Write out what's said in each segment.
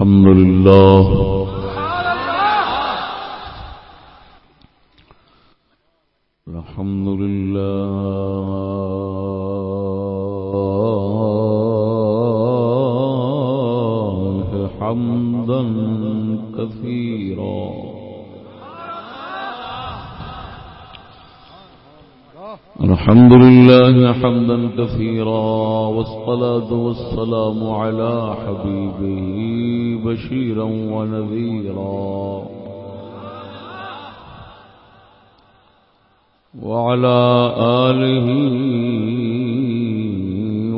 الحمد لله. الحمد لله. الحمد لله حمدا كثيرا والصلاة والسلام على حبيبه بشيرا ونذيرا. وعلى آله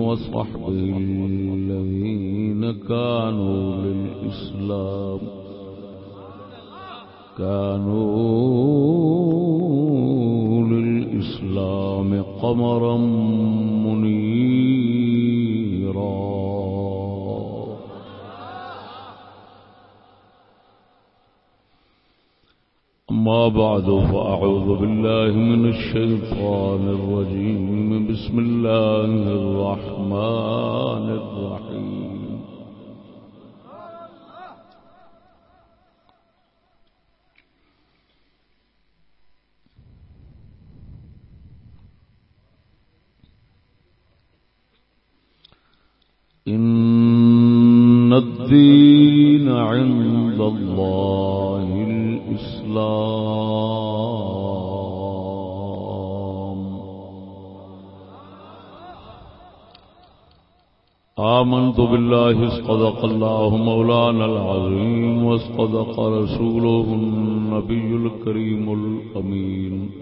وصحبه الذين كانوا للإسلام كانوا قمرا منيرا. أما بعد فأعوذ بالله من الشيطان الرجيم. بسم الله الرحمن الرحيم. الدين عند الله الإسلام. آمنت بالله اسقدق الله مولانا العظيم واسقدق رسوله النبي الكريم الأمين.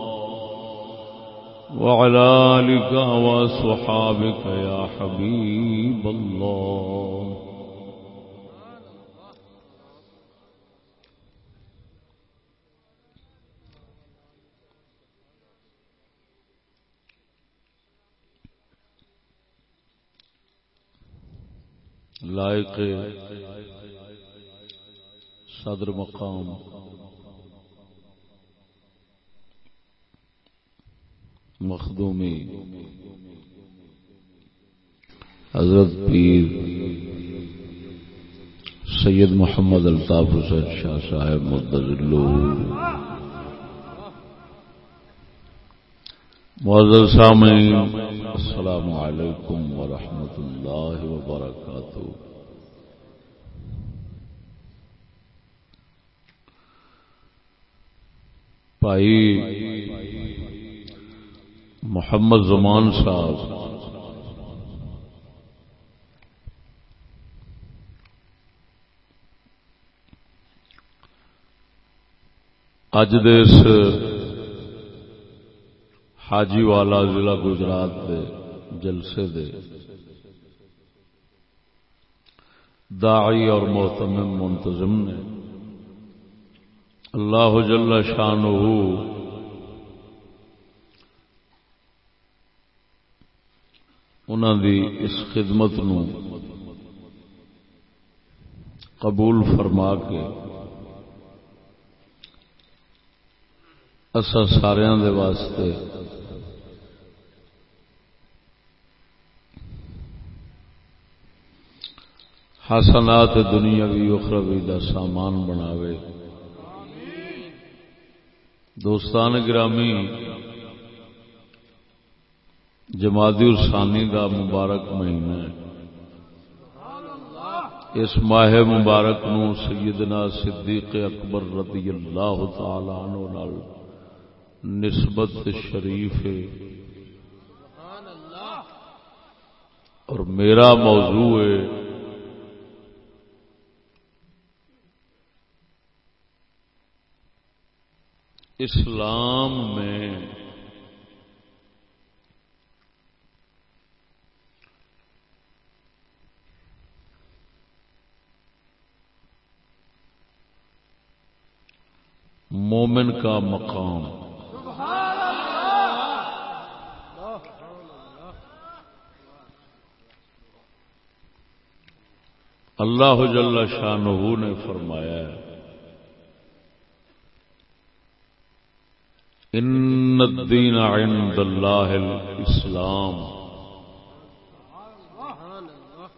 وعلى آلك وصحابك يا حبيب الله. لائق صدر مقام. مخدومی۔ حضرت پیر سید محمد الطاف حسین شاہ صاحب مدلو معذر سامعین، السلام علیکم ورحمۃ اللہ وبرکاتہ۔ بھائی محمد زمان صاحب۔ اج دس حاجی والا ضلع گجرات دے جلسے دے داعی اور محتمم منتظم نے۔ اللہ جل شان دی اس خدمت نو قبول فرما کے اصا سارا دے واسطے حسنات دنیاوی اخروی دا سامان بناوے۔ دوستان گرامی جمادی السانی دا مبارک مہینہ ہے۔ اس ماہ مبارک نو سیدنا صدیق اکبر رضی اللہ تعالی عنہ نال نسبت شریف ہے۔ اور میرا موضوع ہے اسلام میں مومن کا مقام۔ اللہ جل شاہ نے فرمایا ہے، ان الدین عند اللہ الاسلام۔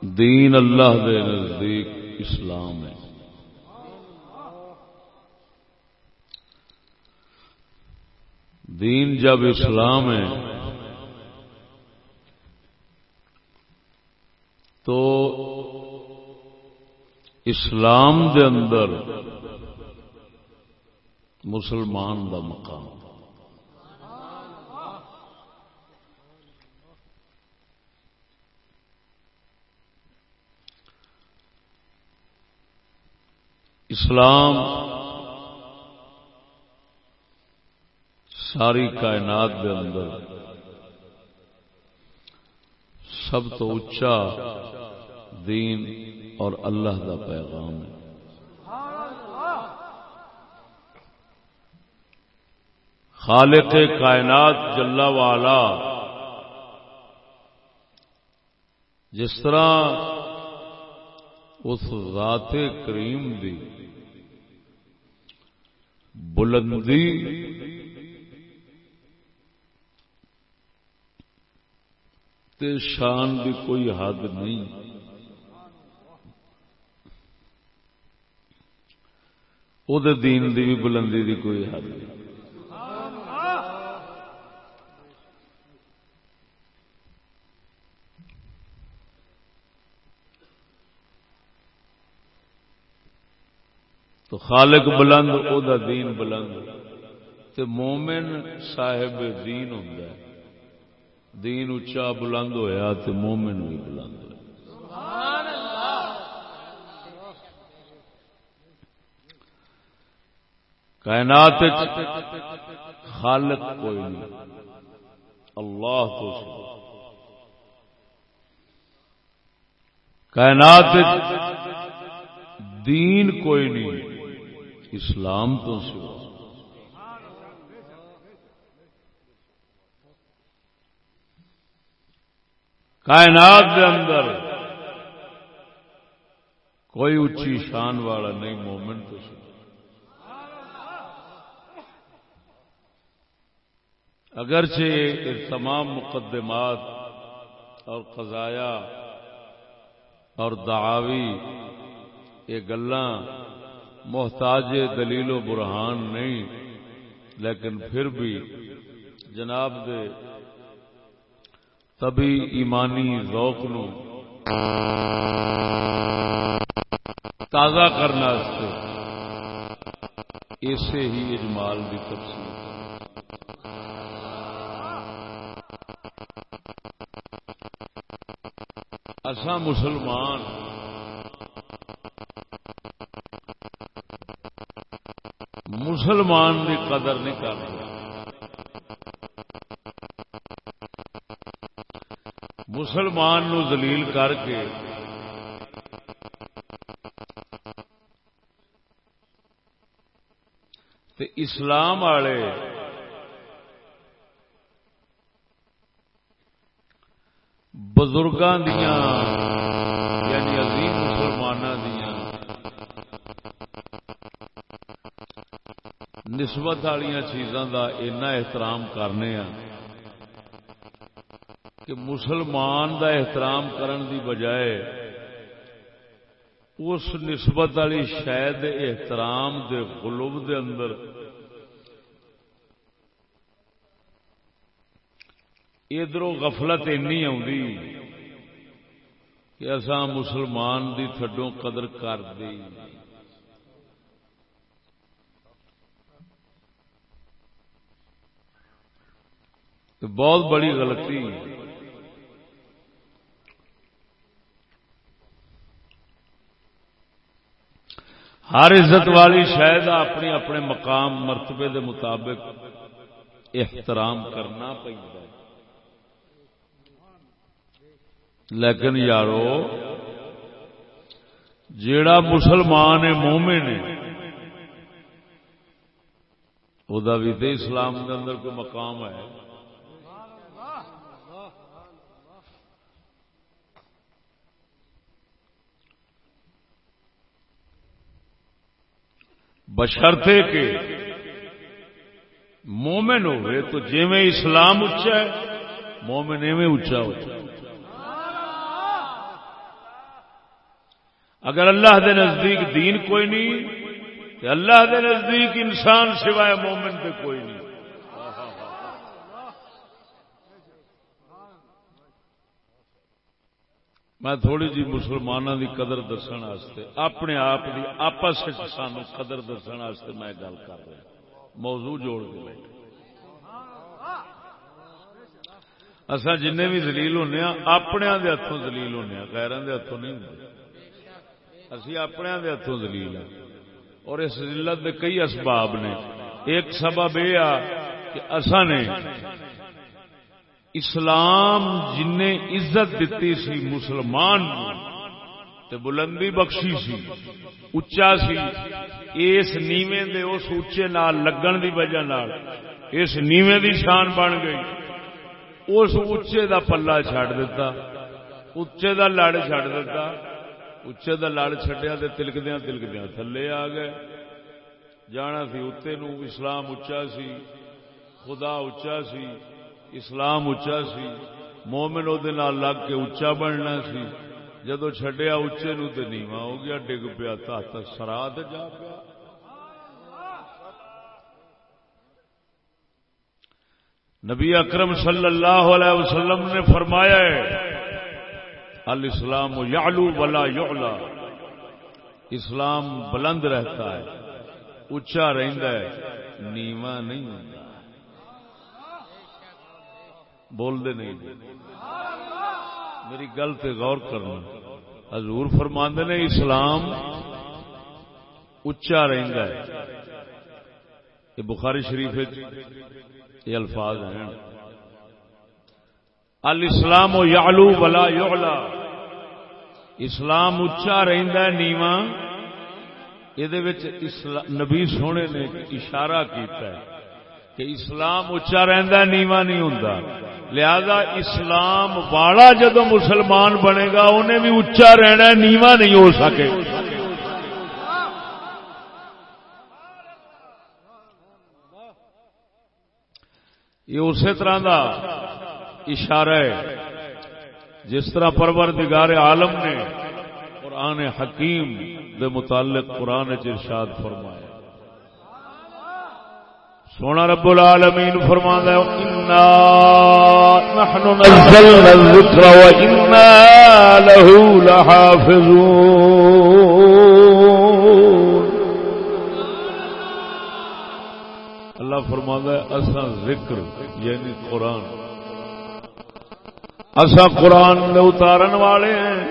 دین اللہ دے نزدیک اسلام ہے۔ دین جب اسلام ہے تو اسلام دے اندر مسلمان دا مقام۔ اسلام ساری کائنات دے اندر۔ سب تو اچا دین اور اللہ دا پیغام ہے۔ خالق کائنات جلا والا جس طرح اس ذات کریم دی بلندی تے شان دی کوئی حد نہیں۔ او دے دین دی بھی بلندی دی کوئی حد نہیں۔ تو خالق بلند او دا دین بلند۔ تے مومن صاحب دین ہوں دین اچا بلند ہویا تے مومن بھی بلند ہوا کائنات خالق کوئی نہیں۔ اللہ تو کائنات دین کوئی نہیں، اسلام تو سوا۔ کائنات کے اندر کوئی اچھی شان والا نہیں مومن تو اگرچہ تمام مقدمات اور قضایا اور دعاوی، یہ گلاں محتاج دلیل و برہان نہیں، لیکن پھر بھی جناب دے تبھی ایمانی ذوق نو تازہ کرنا اسے ہی اجمال کی تفصیل۔ اسا مسلمان مسلمان کی قدر نہیں کرتے مسلمان نو دلیل کر کے تے اسلام والے بزرگاں دیاں یعنی عظیم مسلمانوں دیاں نسبت والی چیزاں دا اینا احترام کرنے ہاں کہ مسلمان دا احترام کرن دی بجائے اس نسبت والی شاید احترام دے غلوب دے اندر ادھر غفلت اینی آئی کہ اصا مسلمان دی تھڈوں قدر کر دی۔ بہت بڑی غلطی ہر عزت والی شاید اپنی اپنے مقام مرتبے دے مطابق احترام کرنا پہ لیکن یارو، جیڑا مسلمان مومن ہے وہ بھی تو اسلام کے اندر کوئی مقام ہے؟ بشرتے کے مومن ہوئے تو جی میں اسلام اچا ہے، مومن ایویں اچا ہو اگر اللہ دے نزدیک دین کوئی نہیں تو اللہ دے نزدیک انسان سوائے مومن کے کوئی نہیں۔ میں تھوڑی جی مسلمانوں کی قدر دسن اپنے آپ کی آپس سان قدر دسن میں گل کر رہا موضوع جوڑ کے بیٹھے۔ اصا جن بھی دلیل ہونے ہاں، اپنے ہاتھوں دلیل ہونے ہاں، غیران دے ہاتھوں نہیں ہوں اسی اپنے ہاتھوں دلیل ہیں اور اس ذلت کے کئی اسباب نے۔ ایک سبب یہ کہ اصا نے اسلام جن عزت دیتی سی مسلمان تے بلندی بخشی سی اچا سی، اس نیوے دے اس اچے نال لگن دی وجہ نال اس نیوے دی شان بن گئی۔ اس اچے دا پلا چھڑ دیتا اچے دا لڑ چھڑ دیتا اچے دا لڑ چھڈیا تے تلکدیاں تلکدیاں تھلے آ گئے۔ جانا سی اتنے نو اسلام اچا سی، خدا اچا سی اسلام اچا سی، مومن وہ لگ کے اچا بننا سی۔ جدو چڈیا اچے نو تو نیواں ہو گیا، ڈگ پیا، تحت سراد جا پیا۔ نبی اکرم صلی اللہ علیہ وسلم نے فرمایا ہے، الاسلام یعلو ولا یعلا۔ اسلام بلند رہتا ہے اچا رہتا ہے، نیواں نہیں۔ ہوتا بولتے نہیں جی۔ میری گل تے غور کرنا۔ حضور فرماندے نے اسلام اچا رہتا ہے۔ یہ بخاری شریف یہ الفاظ ہیں۔ الاسلام یعلو ولا یعلا۔ اسلام اچا رہتا ہے نیواں یہ نبی سونے نے اشارہ کیتا ہے۔ کہ اسلام اچا رہتا نیواں نہیں ہوں لہذا اسلام والا جدو مسلمان بنے گا، انہیں بھی اچا رہنا نیواں نہیں ہو سکے۔ یہ اسی طرح کا اشارہ ہے، جس طرح پروردگار عالم نے قرآن حکیم دے متعلق قرآن ارشاد فرمایا۔ سونا رب العالمین فرما انا نحن نزلنا الذکر و انا له لحافظون. اللہ فرما ہے اسا ذکر یعنی قرآن. اسا قرآن نے اتارن والے ہیں۔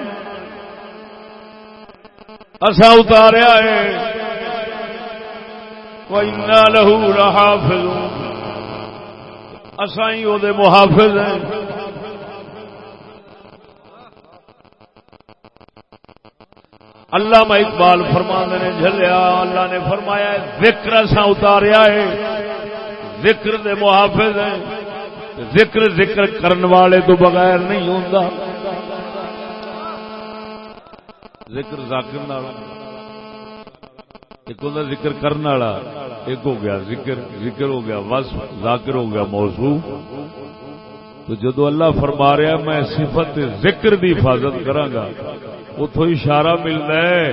اسا اتاریا ہے۔ وَإِنَّا لَهُ لَحَافِظُونَ. اسائیں او دے محافظ ہیں. اللہ اقبال فرمانے نے جھلیا، اللہ نے فرمایا ذکر اسا اتاریا ہے. ذکر دے محافظ ہیں. ذکر ذکر کرن والے تو بغیر نہیں ہوندا. ذکر ذاکر نال ایک ہوتا ذکر کرنے والا، ایک ہو گیا ذکر ذکر ہو گیا، وصف ذاکر ہو گیا، موضوع۔ تو جدو اللہ فرما رہا میں صفت ذکر دی حفاظت کرانگا اتو اشارہ ملتا ہے،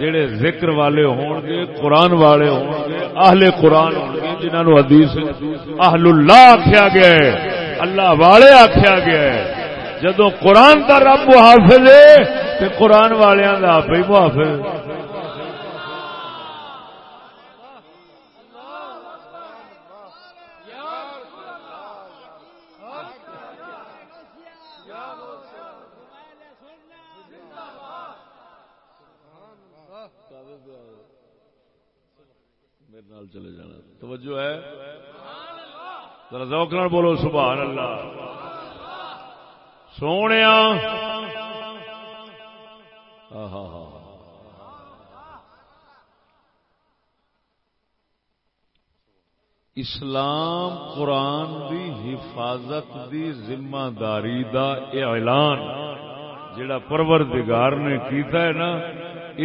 جڑے ذکر والے ہون گے، قرآن والے ہون گے، اہل قرآن ہون گے جنہوں نے حدیث، اہل اللہ آخیا گیا ہے، اللہ والے آخیا گیا ہے۔ جدو قرآن کا رب محافظ ہے تو قرآن والوں کا آپ ہی محافظ چلے جانا توجہ ہے۔ ذرا ذوق بولو، سبحان اللہ۔ سونے ہاں ہاں اسلام قرآن دی حفاظت دی ذمہ داری دا اعلان جڑا پروردگار نے کیتا ہے نا،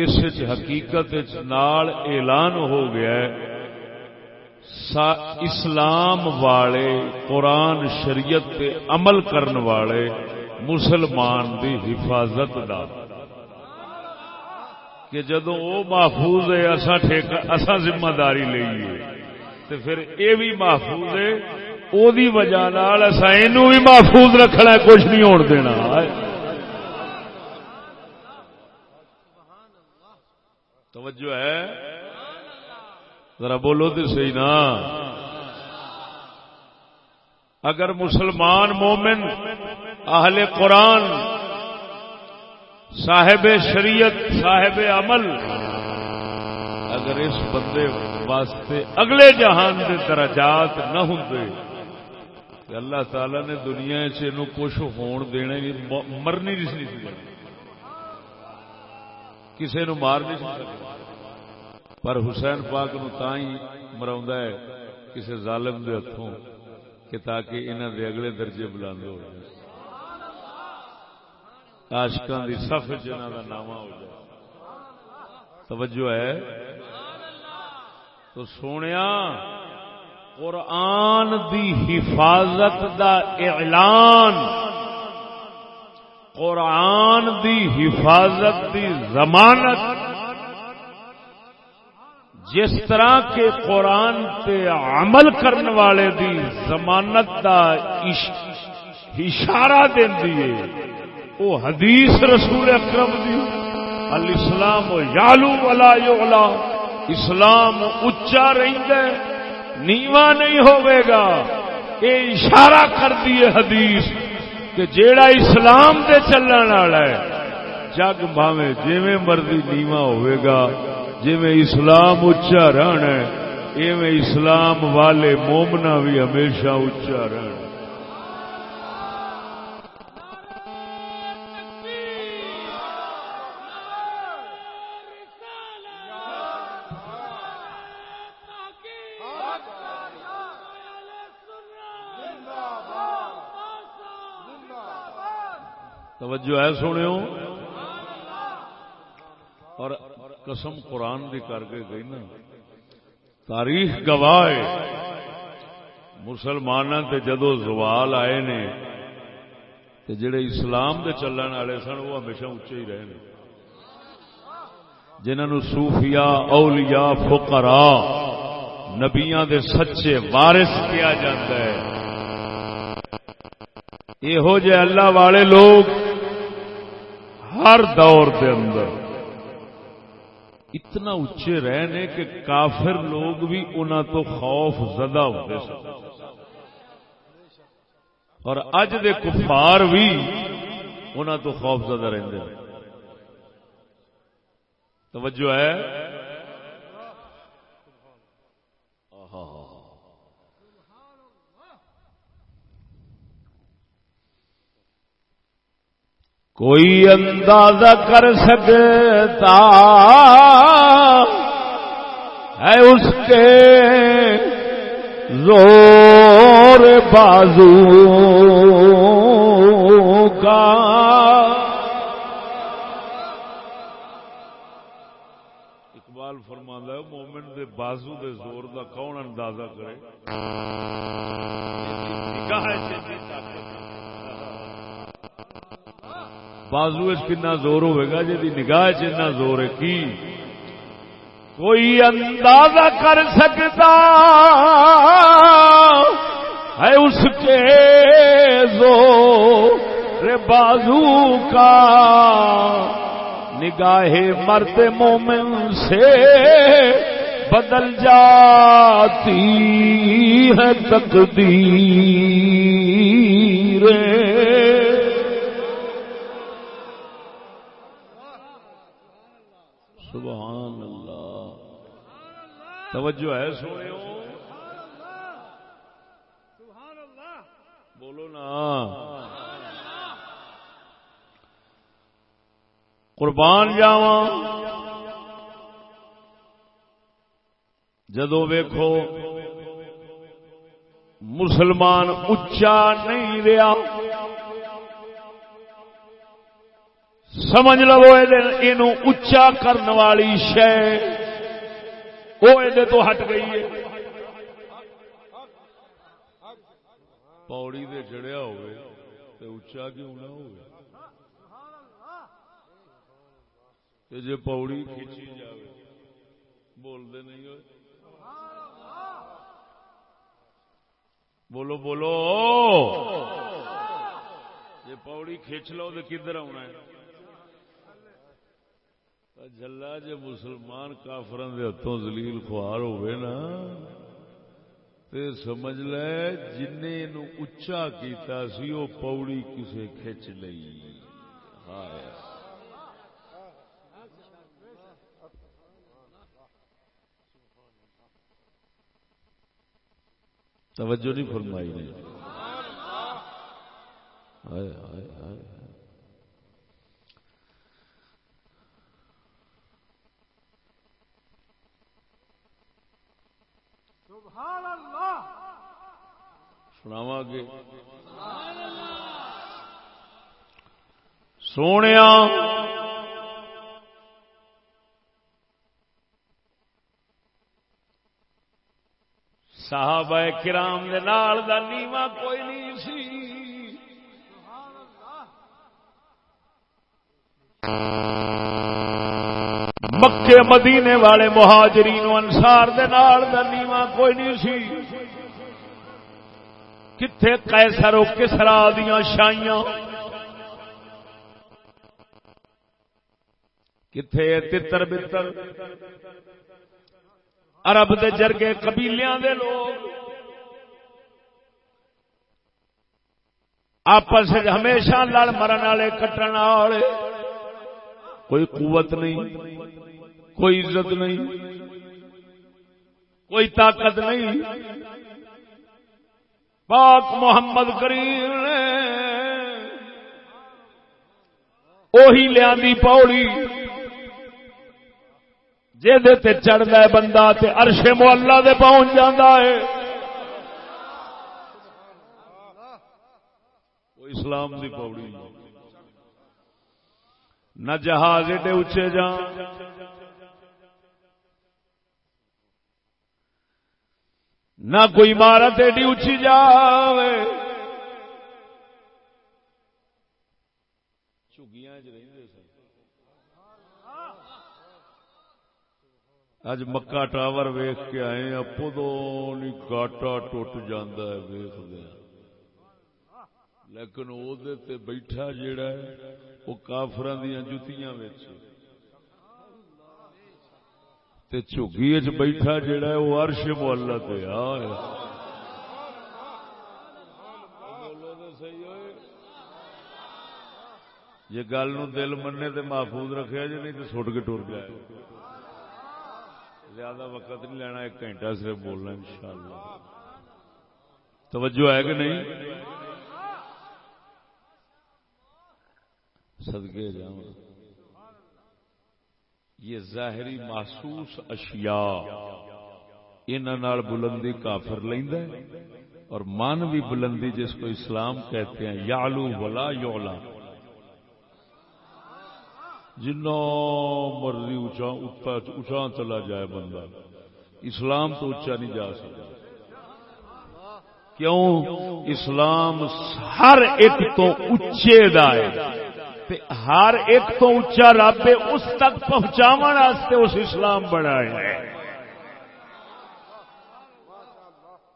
اس حقیقت نال اعلان ہو گیا ہے۔ اسلام والے قرآن شریعت تے عمل کرن والے مسلمان دی حفاظت دا۔ کہ جدو وہ محفوظ ہے اصا ذمہ داری لئیے تو پھر یہ بھی محفوظ ہے وہ وجہ اصا یہ محفوظ رکھنا کچھ نہیں ہونے دینا۔ توجہ ہے۔ ذرا بولو تو صحیح نا۔ اگر مسلمان مومن اہل قرآن، صاحب شریعت، صاحب عمل، اگر اس بندے واسطے اگلے جہان دے درجات نہ ہوں اللہ تعالی نے دنیا کچھ ہون دینا مرنی نہیں سی۔ کسی نو مار نہیں سکتا پر حسین پاک نو تا ہی ہے کسی ظالم دے ہاتھوں کہ تاکہ انہوں دے اگلے درجے بلند ہو جائے۔ آشکان دی صف جنہ کا نام ہو جائے۔ توجہ ہے؟ تو سونے قرآن دی حفاظت دا اعلان، قرآن دی حفاظت دی ضمانت جس طرح کے قرآن تے عمل کرنے والے دی ضمانت دا اشارہ دیندی ہے، وہ حدیث رسول اکرم دی۔ الاسلام یالو ولا یعلا، اسلام اچا نیوا نہیں ہوئے گا۔ یہ اشارہ کر دیے حدیث کہ جیڑا اسلام دے چلن والا ہے، جگ بھاوے جی مرضی نیوا ہوئے گا۔ جی اسلام اچا رہنا ہے، ایویں اسلام والے مومنا بھی ہمیشہ اچا رہنا توجہ ہے سنو اور قسم قرآن دی کر کے گئی نا۔ تاریخ گواہ مسلمان تے جدو زوال آئے نے، تے جڑے اسلام دے چلن والے سن، وہ ہمیشہ اچے ہی رہے جنہوں صوفیاء، اولیاء، فقراء، نبیاں دے سچے وارث کیا جاتا ہے۔ یہو جہ اللہ والے لوگ ہر دور دے اندر اتنا اچے رہنے کہ کافر لوگ بھی انہوں تو خوف زدہ ہوتے سن۔ اور اج دے کفار بھی انہوں تو خوف زدہ رہتے توجہ ہے۔ کوئی اندازہ کر سکتا ہے اس کے زور بازو کا۔ اقبال فرماندہ ہے، مومن دے بازو دے زور دا کون اندازہ کرے؟ بازو کنا زور ہوئے گا جی نگاہ چنا زور ہے، کی؟ کوئی اندازہ کر سکتا ہے اس کے زور بازو کا؟ نگاہ مرد مومن سے بدل جاتی ہے تقدیر سبحان اللہ توجہ ہے سونے بولو نا۔ قربان جاوا جدو ویکھو، مسلمان اچا نہیں رہا سمجھ لو یہ اچا کرنے والی شہ وہ تو ہٹ گئی ہے۔ پوڑی دے چڑھیا ہوئے تو اچا کیوں نہ ہو جی پوڑی کھچی جائے بولتے نہیں ہوئے۔ بولو بولو۔ جی پوڑی کھچ لو تو کدھر آنا ہے؟ جلا جی مسلمان کافران دے ہاتھوں زلیل خوار ہوئے نا، تے سمجھ لے جن اچا کیتا سی وہ پوڑی کسے کھچ لئی۔ توجہ نہیں فرمائی نے۔ آئے آئے آئے سناوا گے۔ سونے صحابہ کرام دے نال دا نیوا کوئی نہیں سی۔ مکے مدینے والے مہاجرین انسار دے نال دا نیوا کوئی نہیں سی۔ کتنے کیسر کسرا دیا شائیاں۔ کتنے تتر بتر۔ عرب دے جرگے قبیلیاں دے لوگ۔ آپس ہمیشہ لڑ مرن والے، کٹن والے۔ کوئی قوت نہیں، کوئی عزت نہیں، کوئی طاقت نہیں۔ پاک محمد کریم نے اوہی لیا پوڑی جی چڑھتا ہے بندہ تے عرش محلہ دے پہنچ جاتا ہے۔ اسلام دی پوڑی نہ جہاز ایڈے اچے جان نہ کوئی عمارت ایڈی اچھی جاوے۔ اج مکہ ٹاور ویخ کے آئے اپو دو گاٹا ٹوٹ جانا ہے ویخ دیا لیکن وہ بیٹھا جیڑا ہے وہ کافر دیا جتیاں چی بیٹھا جڑا ہے وہ ارش محلہ پہ جی گل نو دل مننے تے محفوظ رکھا جی نہیں تو سٹ کے ٹور جائے۔ زیادہ وقت نہیں لینا، ایک گھنٹہ صرف بولنا انشاءاللہ۔ توجہ ہے کہ نہیں؟ سدگے جاؤں۔ یہ ظاہری محسوس اشیاء ان بلندی کافر لیند ہے اور مانوی بلندی جس کو اسلام کہتے ہیں یالو ولا یولا جنوں مرضی اچا چلا جائے بندہ، اسلام تو اچا نہیں جا سکتا۔ کیوں؟ اسلام ہر ایک تو اچے دائے ہر ایک تو اچا رب اس تک پہنچاو اس اسلام بنایا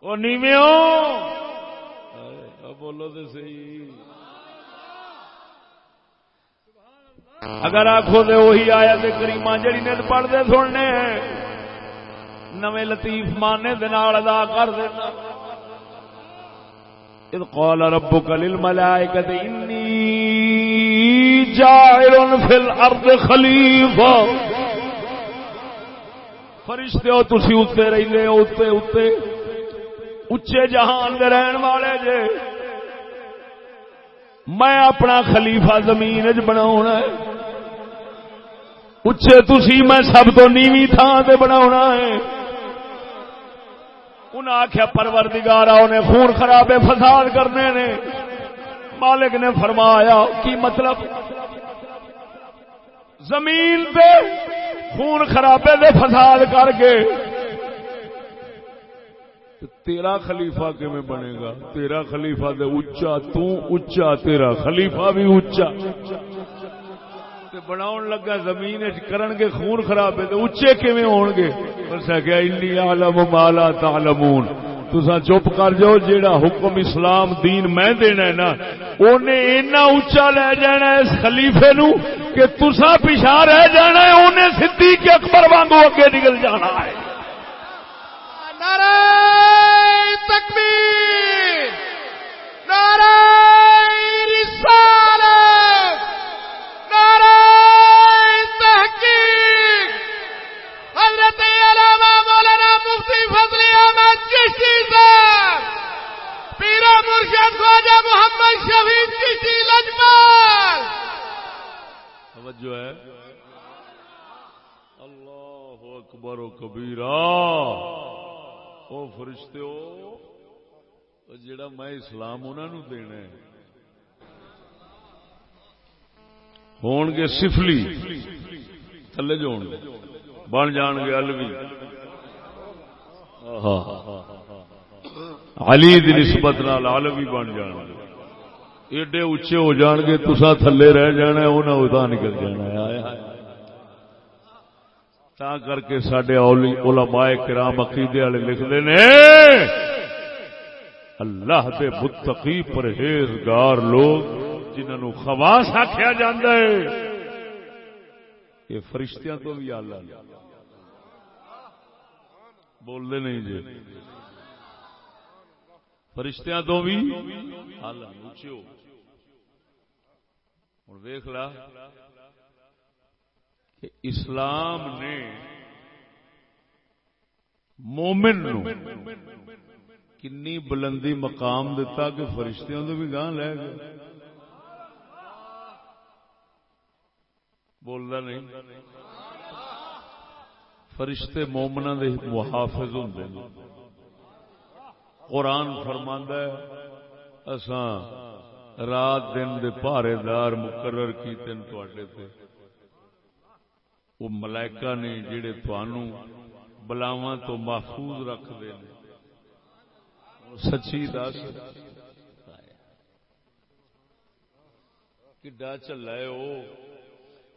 وہ نیو بولو تو سی اگر آخو تو وہی آیا تو کریما جڑی نے پڑھتے سننے نو لطیف مانے دن ادا کر دینا اذ قال ربك للملائكة إني جائر في الأرض خليفة فرشتے ہو تسی اتنے رہے ہو اتنے اتنے اچے جہان دے رہن والے جے۔ میں اپنا خلیفہ زمین چ بنا اچے تسی میں سب تو نیوی تھان سے بنا ہے۔ انہیں آخیا پروردگارا انہیں خون خرابے فساد کرنے نے۔ مالک نے فرمایا، کی مطلب؟ زمین پہ خون خرابے دے فساد کر کے تیرا خلیفہ کیون بنے گا؟ تیرا خلیفہ دے اچا تچا تیرا خلیفہ بھی اچا بنا لگا زمین کرن گے خون خراب ہے تو اچے کیویں ہون گے؟ کیا انی عالم مالا تعلمون۔ تسا چپ کر جاؤ، جیڑا حکم اسلام دین میں دینا ہے نا انہیں اینا اچا لے جانا ہے اس خلیفے نو کہ تسا پیچھا رہ جانا ہے انہیں صدیق اکبر وانگو اگے نکل جانا ہے۔ توجہ ہے اللہ اکبر و کبیرہ۔ او فرشتے ہو جڑا میں اسلام انہوں دینا ہے۔ ہون گے سفلی، تھلے جو ہون گے۔ بن جان گے الوی علی دی نسبت نال الوی بن جان گے۔ ایڈے اچے ہو جان گے تسا تھلے رہ جانا انہیں ادا نکل جانا تا کر کے سڈے علماء کرام عقیدے والے لکھتے نے، اللہ دے متقی پرہیزگار لوگ جنہوں خواس آخیا جا یہ فرشتیاں تو بھی آلہ بولتے نہیں جی۔ فرشتیاں تو بھی آلہ اچھے ہو۔ ہوں ویخ لا کہ اسلام نے مومن نو کنی بلندی مقام دیتا کہ فرشتوں تو بھی گاہ لے گئے۔ بولنا نہیں۔ فرشتے مومنا دے محافظ ہوں قرآن فرماندہ ہے، اساں رات دن دے پارے دار مقرر کی تین تے۔ وہ ملائکہ نے جڑے تھانوں بلاواں تو محفوظ رکھتے ہیں سچی دس۔ کڈا چلا ہے وہ؟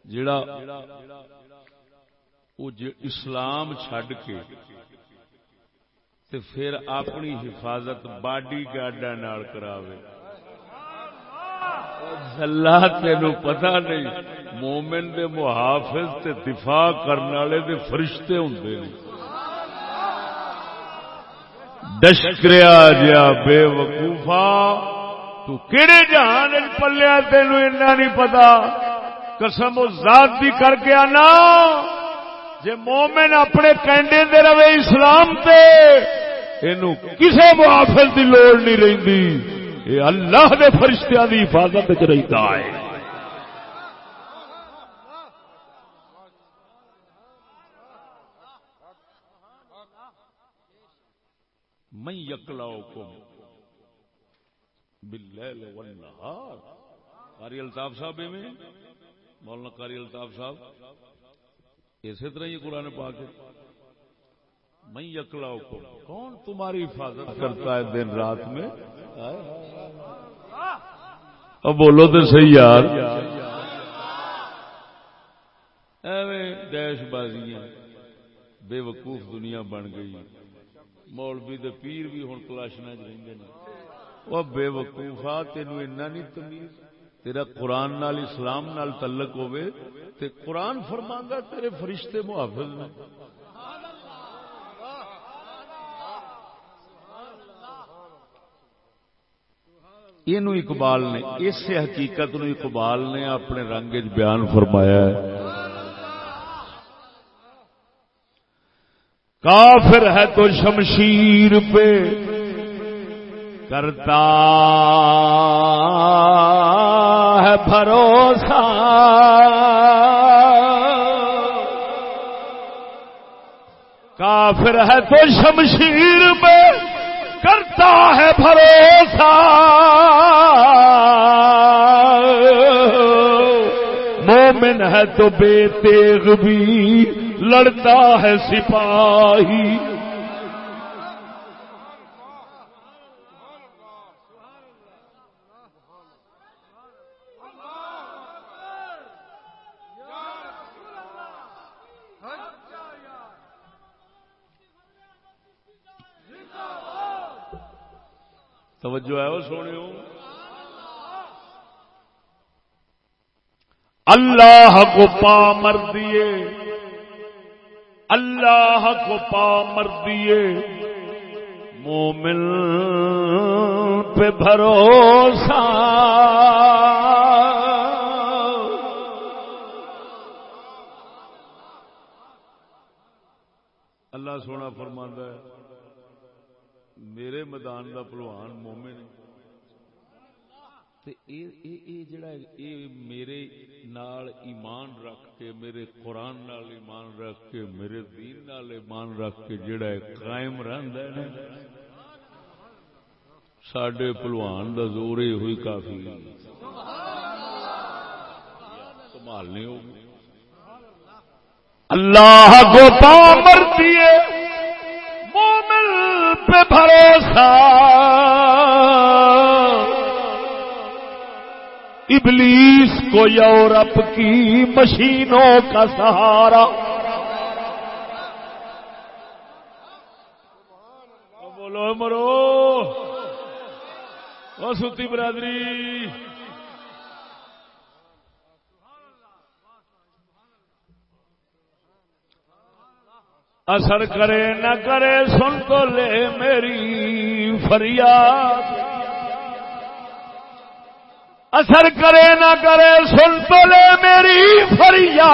جڑا وہ اسلام چھڈ کے تے پھر اپنی حفاظت باڈی گارڈ کراوے۔ اللہ تین پتا نہیں، مومن دے محافظ تے دفاع کرنے والے دے فرشتے ہوں ڈشکریا جیا بے وقوفا۔ تو کہڑے جہان پلیا تین ایسا نہیں پتا قسم ذات بھی کر کے آنا۔ جے مومن اپنے کینڈے دے رہے اسلام تے، اینو کسے محافظ دی لوڑ نہیں رہی یہ اللہ دے فرشتیاں دی حفاظت رہتا ہے۔ میں یکلاؤ کو باللیل والنہار۔ قاری الطاف صاحب میں مولانا قاری الطاف صاحب، اسی طرح یہ قرآن پاک ہے۔ میں یکلاؤ کو کون تمہاری حفاظت کرتا ہے دن رات میں؟ اب بولو تو صحیح یار۔ ایویں ڈیش بازیاں بے وقوف دنیا بن گئی۔ مولوی دے پیر بھی ہوں کلاشنا چاہتے وہ بے وقوفا تینوں اینا نہیں تمیز۔ تیرا قرآن نال، اسلام نال تعلق ہوئے تے قرآن فرمانگا تیرے فرشتے محافظ نے۔ یہ اقبال نے اس حقیقت نو اقبال نے اپنے رنگ بیان فرمایا ہے۔ کافر ہے تو شمشیر پہ کرتا ہے بھروسہ۔ کافر ہے تو شمشیر میں کرتا ہے بھروسہ۔ مومن ہے تو بے تیغ بھی لڑتا ہے سپاہی۔ توجہ ہے، وہ سونے اللہ کو پا مر دیے اللہ کو پا مر دیے مومن پہ بھروسہ۔ اللہ سونا فرماندہ ہے۔ میرے میدان دا پلوان مومن جڑا میرے نال ایمان رکھ کے میرے قرآن نال ایمان رکھ کے میرے دین نال ایمان رکھ کے جڑا قائم رہندا ہے ساڈے پلوان دا زور ہی ہوئی کافی سنبھالنے ہو اللہ کو پامر دیے مومن پہ بھروسہ۔ ابلیس کو یورپ کی مشینوں کا سہارا۔ بولو مرو۔ ستی برادری۔ اثر کرے نہ کرے سن تو لے میری فریاد۔ اثر کرے نہ کرے سن تو لے میری فریاد۔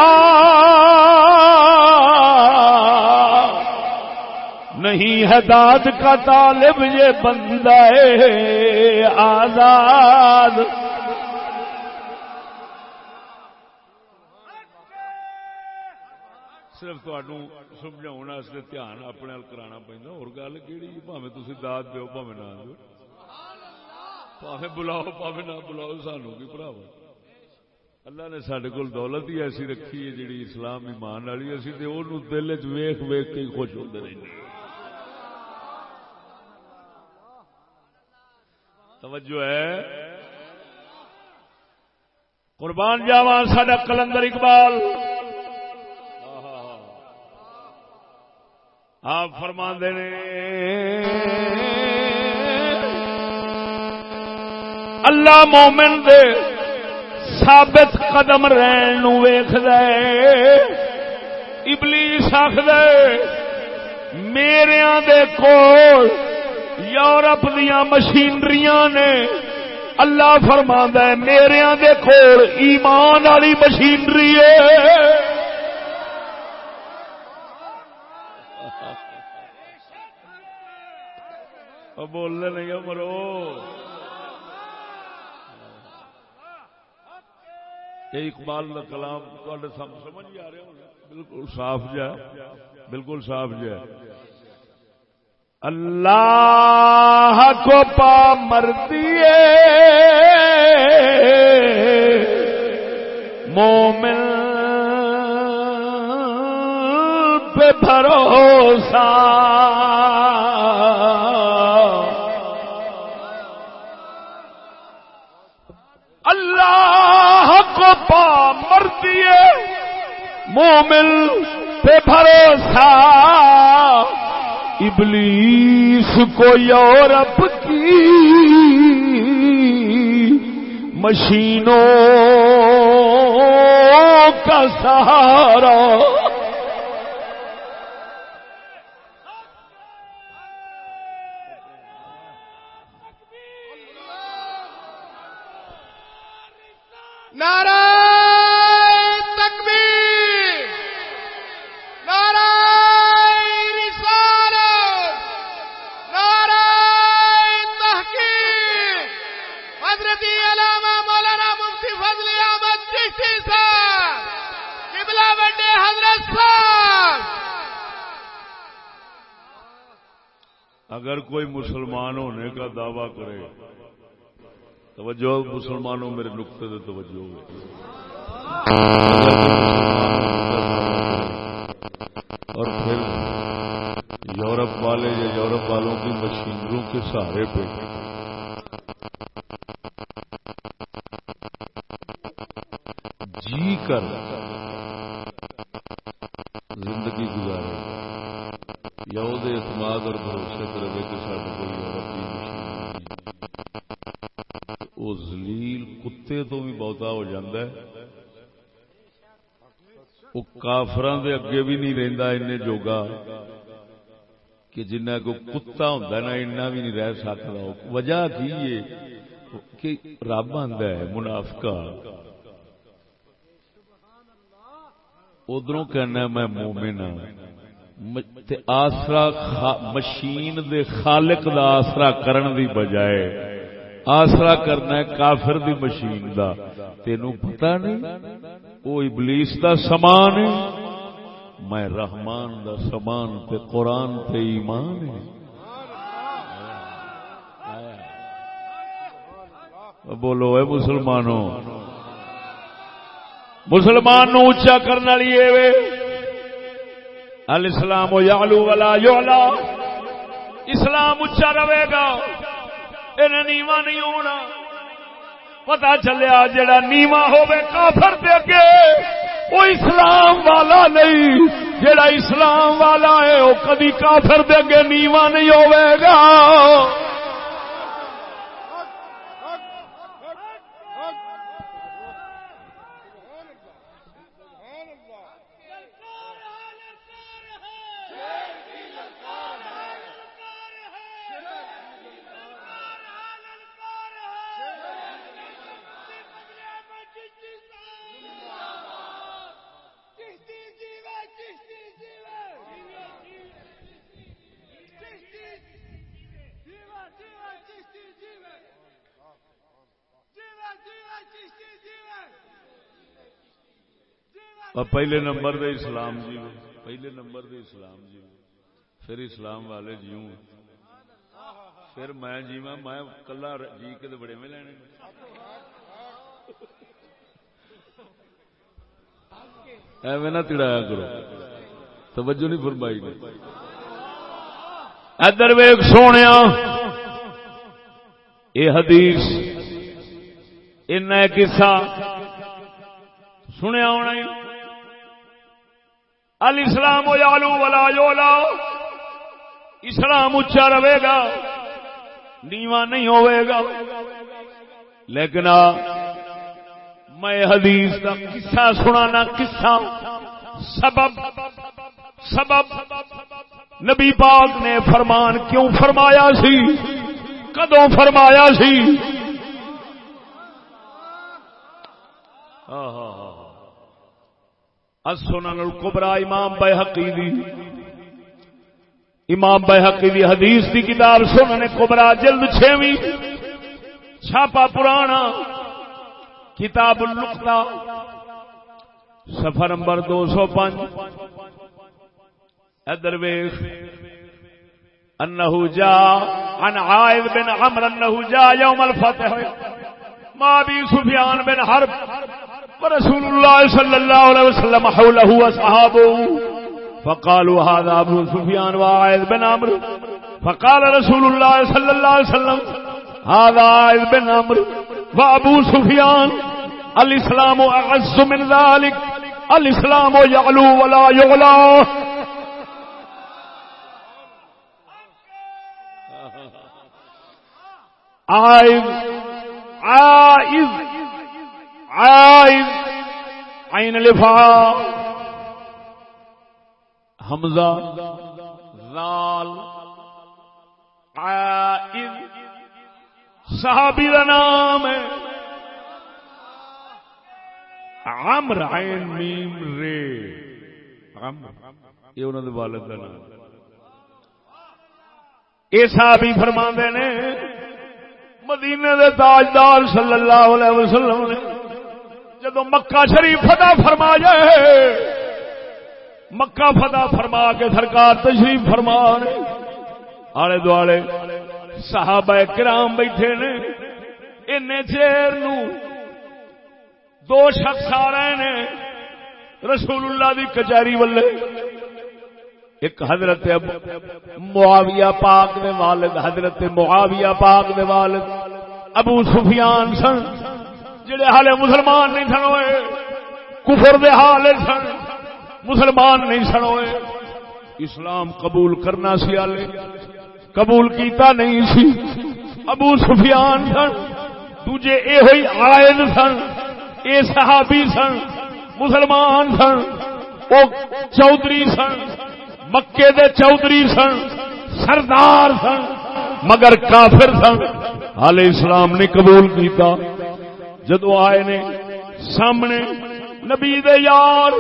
نہیں ہے داد کا طالب یہ بندہ آزاد۔ صرف سمجھا دھیان اپنے کرا پہ اور گل کہڑی پاوے تھی داد دو پاوے نہ دو پاوے بلاؤ پاوے نہ بلاؤ سانو کی براوا اللہ نے سڈے کول دولت ہی ایسی رکھی ہے جی اسلام ایمان والی اسی تو وہ دل چیخ ویخ کے خوش ہوتے رہتے توجہ ہے؟ قربان جاوا سڈا کلندر اقبال۔ آپ فرما نے، اللہ مومن دے ثابت قدم رہن ویخ دے ابلیس آخ دے میرے دے کول یورپ دیا مشینری نے اللہ فرما ہے میرے دے کول ایمان والی مشینری ہے۔ بولنے نہیں مرو۔ یہ اقبال کا کلام تے سب سمجھ آ رہے بالکل صاف جا۔ بالکل صاف جا۔ اللہ کو پا مرتی مومن پہ بھروسہ۔ مومل پہ بھروسہ۔ ابلیس کو یورپ کی مشینوں کا سہارا۔ مسلمانوں میرے نقطے سے توجہ اور پھر یورپ والے یا یورپ والوں کی مشینروں کے سہارے پہ۔ جی کر زندگی گزارے یا وہ اعتماد اور بھروسے کرے کہ سارے کوئی یورپ کی مشین وہ زلیل کتے تو بھی بہتا ہو جاتا ہے وہ کافران دے اگے بھی نہیں رہندا ان جوگا کہ جنہ کو کتا ہوں نا، اینا بھی نہیں رہ سکتا وجہ کی ہے؟ کہ رب آدھا ہے، منافقہ۔ ادھر کہنا میں مومن ہوں آسرا مشین دے خالق دا آسرا کرن دی بجائے آسرا کرنا ہے کافر دی مشین دا۔ تینوں پتہ نہیں؟ وہ ابلیس دا سامان ہے۔ میں رحمان دا سمان تے قرآن تے ایمان ہے۔ بولو اے مسلمانوں، مسلمان نو اچا کرنے والی الاسلام یعلو ولا یعلا۔ اسلام اچا رہے گا۔ انہیں نیوا نہیں ہونا۔ پتا چلیا جڑا نیوا ہوے کافر دے اگے، وہ اسلام والا نہیں۔ جڑا اسلام والا ہے، وہ کدی کافر دے اگے نیوا نہیں ہوے گا۔ پہلے نمبر دے اسلام جی۔ پہلے نمبر دے اسلام جی۔ پھر اسلام والے جیوں۔ پھر میں جی میں کلا جی کے بڑے میں لینے۔ ایویں نہ تڑایا کرو۔ توجہ نہیں فرمائی نے۔ ادر ویگ سونے یہ حدیث ان قصہ سنیا ہونا الاسلام یالو ولا یولا اسلام اچا رہے گا نیوا نہیں ہوئے گا۔ لیکن میں حدیث کا قصہ سنانا، قصہ سبب سبب نبی پاک نے فرمان کیوں فرمایا سی؟ کدوں فرمایا سی؟ ہاں ہاں السنن الکبرى امام بیہقی دی۔ امام بیہقی دی حدیث دی کتاب سنن کبرا جلد چھویں۔ چھاپا پرانا کتاب النقطہ سفر نمبر دو سو پانچ۔ ادر ویخ انه جاء عن عائذ بن عمرو انه جاء يوم الفتح۔ ما بي سفيان بن حرب۔ ورسول الله صلى الله عليه وسلم حوله وصحابه فقالوا هذا ابو سفيان وعائذ بن عمرو. فقال رسول الله صلى الله عليه وسلم هذا عائذ بن عمرو. وابو سفيان الاسلام اعز من ذلك الاسلام يعلو ولا يغلى عائذ عائذ عائد، عین لفا حمزہ، زال. عائد. صحابی کا نام ہے. عمر عین میم رے. عمر. یہ انہوں نے والد کا نام یہ صحابی فرما نے مدینے دے تاجدار صلی اللہ علیہ وسلم نے جدو مکہ شریف فتح فرما جائے مکہ فتح فرما کے سرکار تشریف فرما آلے دوالے، صحابہ کرام بیٹھے نے چیر نو دو شخص آ رہے نے رسول اللہ دی کچہری والے۔ ایک حضرت معاویہ پاک دے والد، حضرت معاویہ پاک دے والد۔ ابو سفیان سن جڑے حالے مسلمان نہیں سن ہوئے، کفر دے حال سن، مسلمان نہیں سن ہوئے۔ اسلام قبول کرنا سی آلے، قبول کیتا نہیں سی۔ ابو سفیان سن، دوجے اے ہوئی آئد سن، اے صحابی سن، مسلمان سن، او چودھری سن، مکے دے چودھری سن، سردار سن، مگر کافر سن۔ حال اسلام نے قبول کیتا۔ جدو آئے نے، سامنے نبی دے یار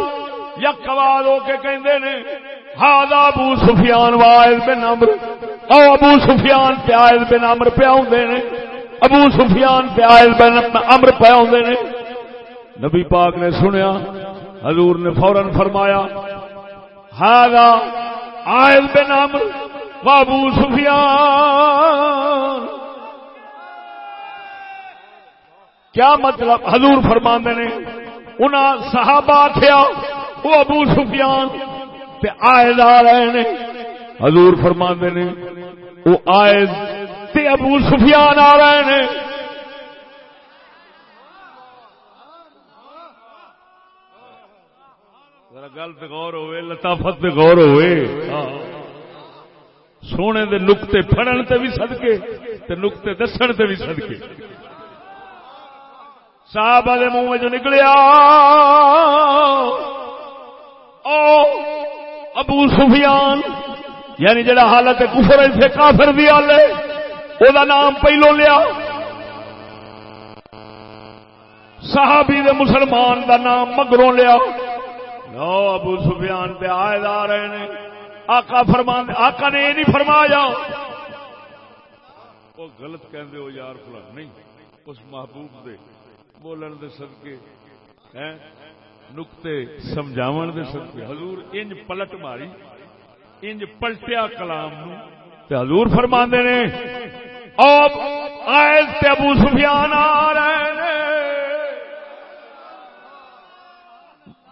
یا کبال ہو کے کہندے نے ہاد ابو سفیان وائز بن امر او ابو سفیان پیاز بن امر پیا نے۔ ابو سفیان پیاز بن امر پیا نے۔ نبی پاک نے سنیا، حضور نے فورن فرمایا ہاد آئل بن امر بابو سفیان۔ کیا مطلب حضور فرماندے نے؟ انہاں صحابہ تھیا وہ ابو سفیان، تے آئے آ رہے نے۔ حضور فرما نے وہ آئے تے ابو سفیان آ رہے نے۔ گل تو غور ہوئے، لطافت تے غور ہوئے۔ ہاں۔ سونے دے نقطے پھڑن تے بھی صدقے، تے نقطے دسن تے بھی صدقے۔ صحابہ دے منہ میں جو نکلیا۔ او ابو سفیان یعنی جڑا حالت کفر سے کافر بھی آل وہ نام پہلو لیا۔ صحابی دے مسلمان دا نام مگروں لیا۔ نو ابو سفیان پہ آئے آ رہے نے۔ آقا فرمان، آقا نے یہ نہیں فرمایا۔ وہ غلط کہندے ہو یار فلا نہیں، اس محبوب دے۔ بولن دے صدقے ہیں نقطے سمجھاو دے سکتے حضور انج پلٹ ماری انج پلٹیا کلام نو تے حضور فرما نے اب آئے تے ابو سفیان آ رہے نے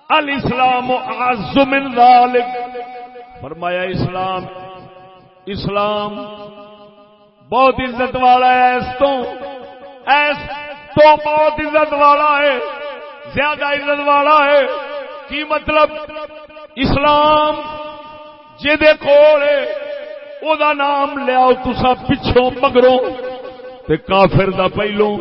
الاسلام اعز من ذالک فرمایا اسلام اسلام بہت عزت والا ہے اس تو ایس تو بہت عزت والا ہے، زیادہ عزت والا ہے۔ کی مطلب؟ اسلام جہے کول او دا نام لیا تسا پچھوں مگروں۔ تے کافر دا پہلو،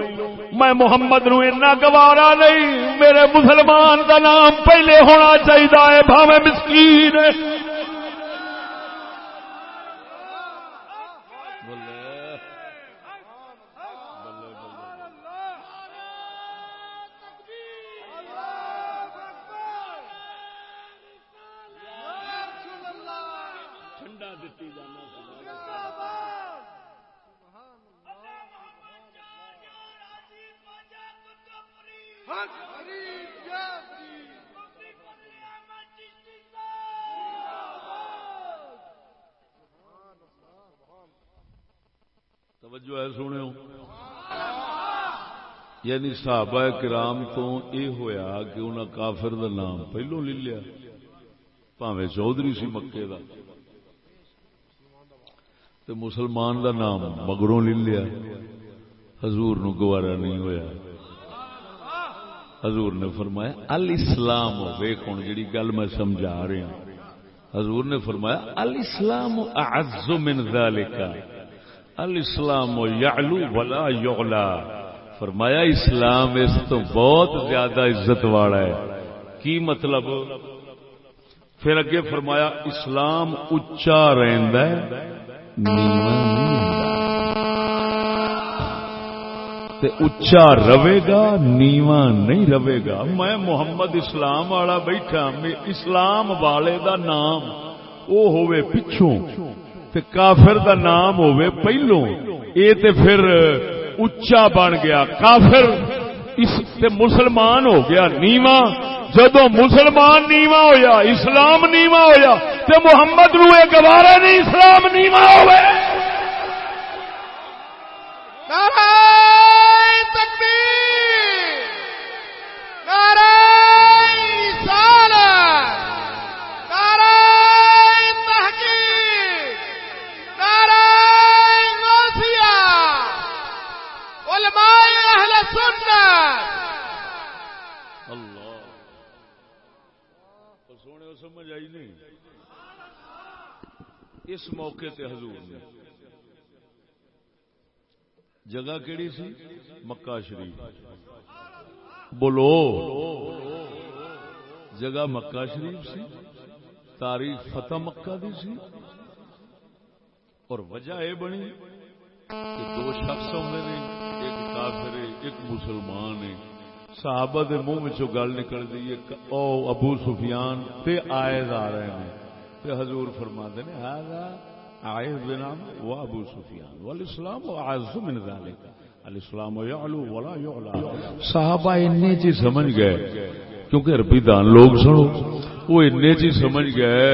میں محمد نو اتنا گوارا نہیں، میرے مسلمان دا نام پہلے ہونا چاہیے بھاوے مسکین۔ توجہ یعنی صحابہ کرام تو یہ ہویا کہ انہیں کافر دا نام پہلو لے لیا۔ پاوے چودھری سی مکے دا۔ تے مسلمان دا نام مگروں لے لیا۔ حضور نو گوارا نہیں ہویا۔ حضور نے فرمایا، الاسلام ویخ ہوں جی گل میں سمجھا رہا ہاں۔ حضور نے فرمایا، الاسلام اعز من ذالک۔ الاسلام یعلو ولا یغلا۔ فرمایا اسلام اس تو بہت زیادہ عزت والا ہے۔ کی مطلب؟ پھر اگے فرمایا اسلام اچا رہندا ہے۔ تے اچا رہے گا نیواں نہیں رہے گا۔ میں محمد اسلام والا بیٹھا اسلام والے دا نام او ہوئے پچھوں۔ تے کافر دا نام ہوئے پہلو اے تے پھر اچا بن گیا۔ کافر اس تے مسلمان ہو گیا، نیواں۔ جدو مسلمان نیواں ہویا، اسلام نیواں ہویا، تے محمد نو یہ گوارا نہیں اسلام نیواں ہوئے۔ سمجھ آئی نہیں۔ اس موقع تے حضور نے۔ جگہ کیڑی سی؟ مکہ شریف۔ بولو۔ جگہ مکہ شریف سی۔ تاریخ فتح مکہ دی سی۔ اور وجہ یہ بنی کہ دو شخص آدھے نے ایک کافر ہے، ایک مسلمان ہے۔ صحابہ دے منہ میں گل نکل دی او ابو سفیان تے آئے آ رہے ہیں۔ تے حضور فرما دے نے آئے بنام و ابو سفیان والاسلام اعز من ذلك الاسلام یعلو ولا یعلا۔ صحابہ اتنے چی سمجھ گئے، کیونکہ عربی دان لوگ سنو، وہ اتنے چی سمجھ گئے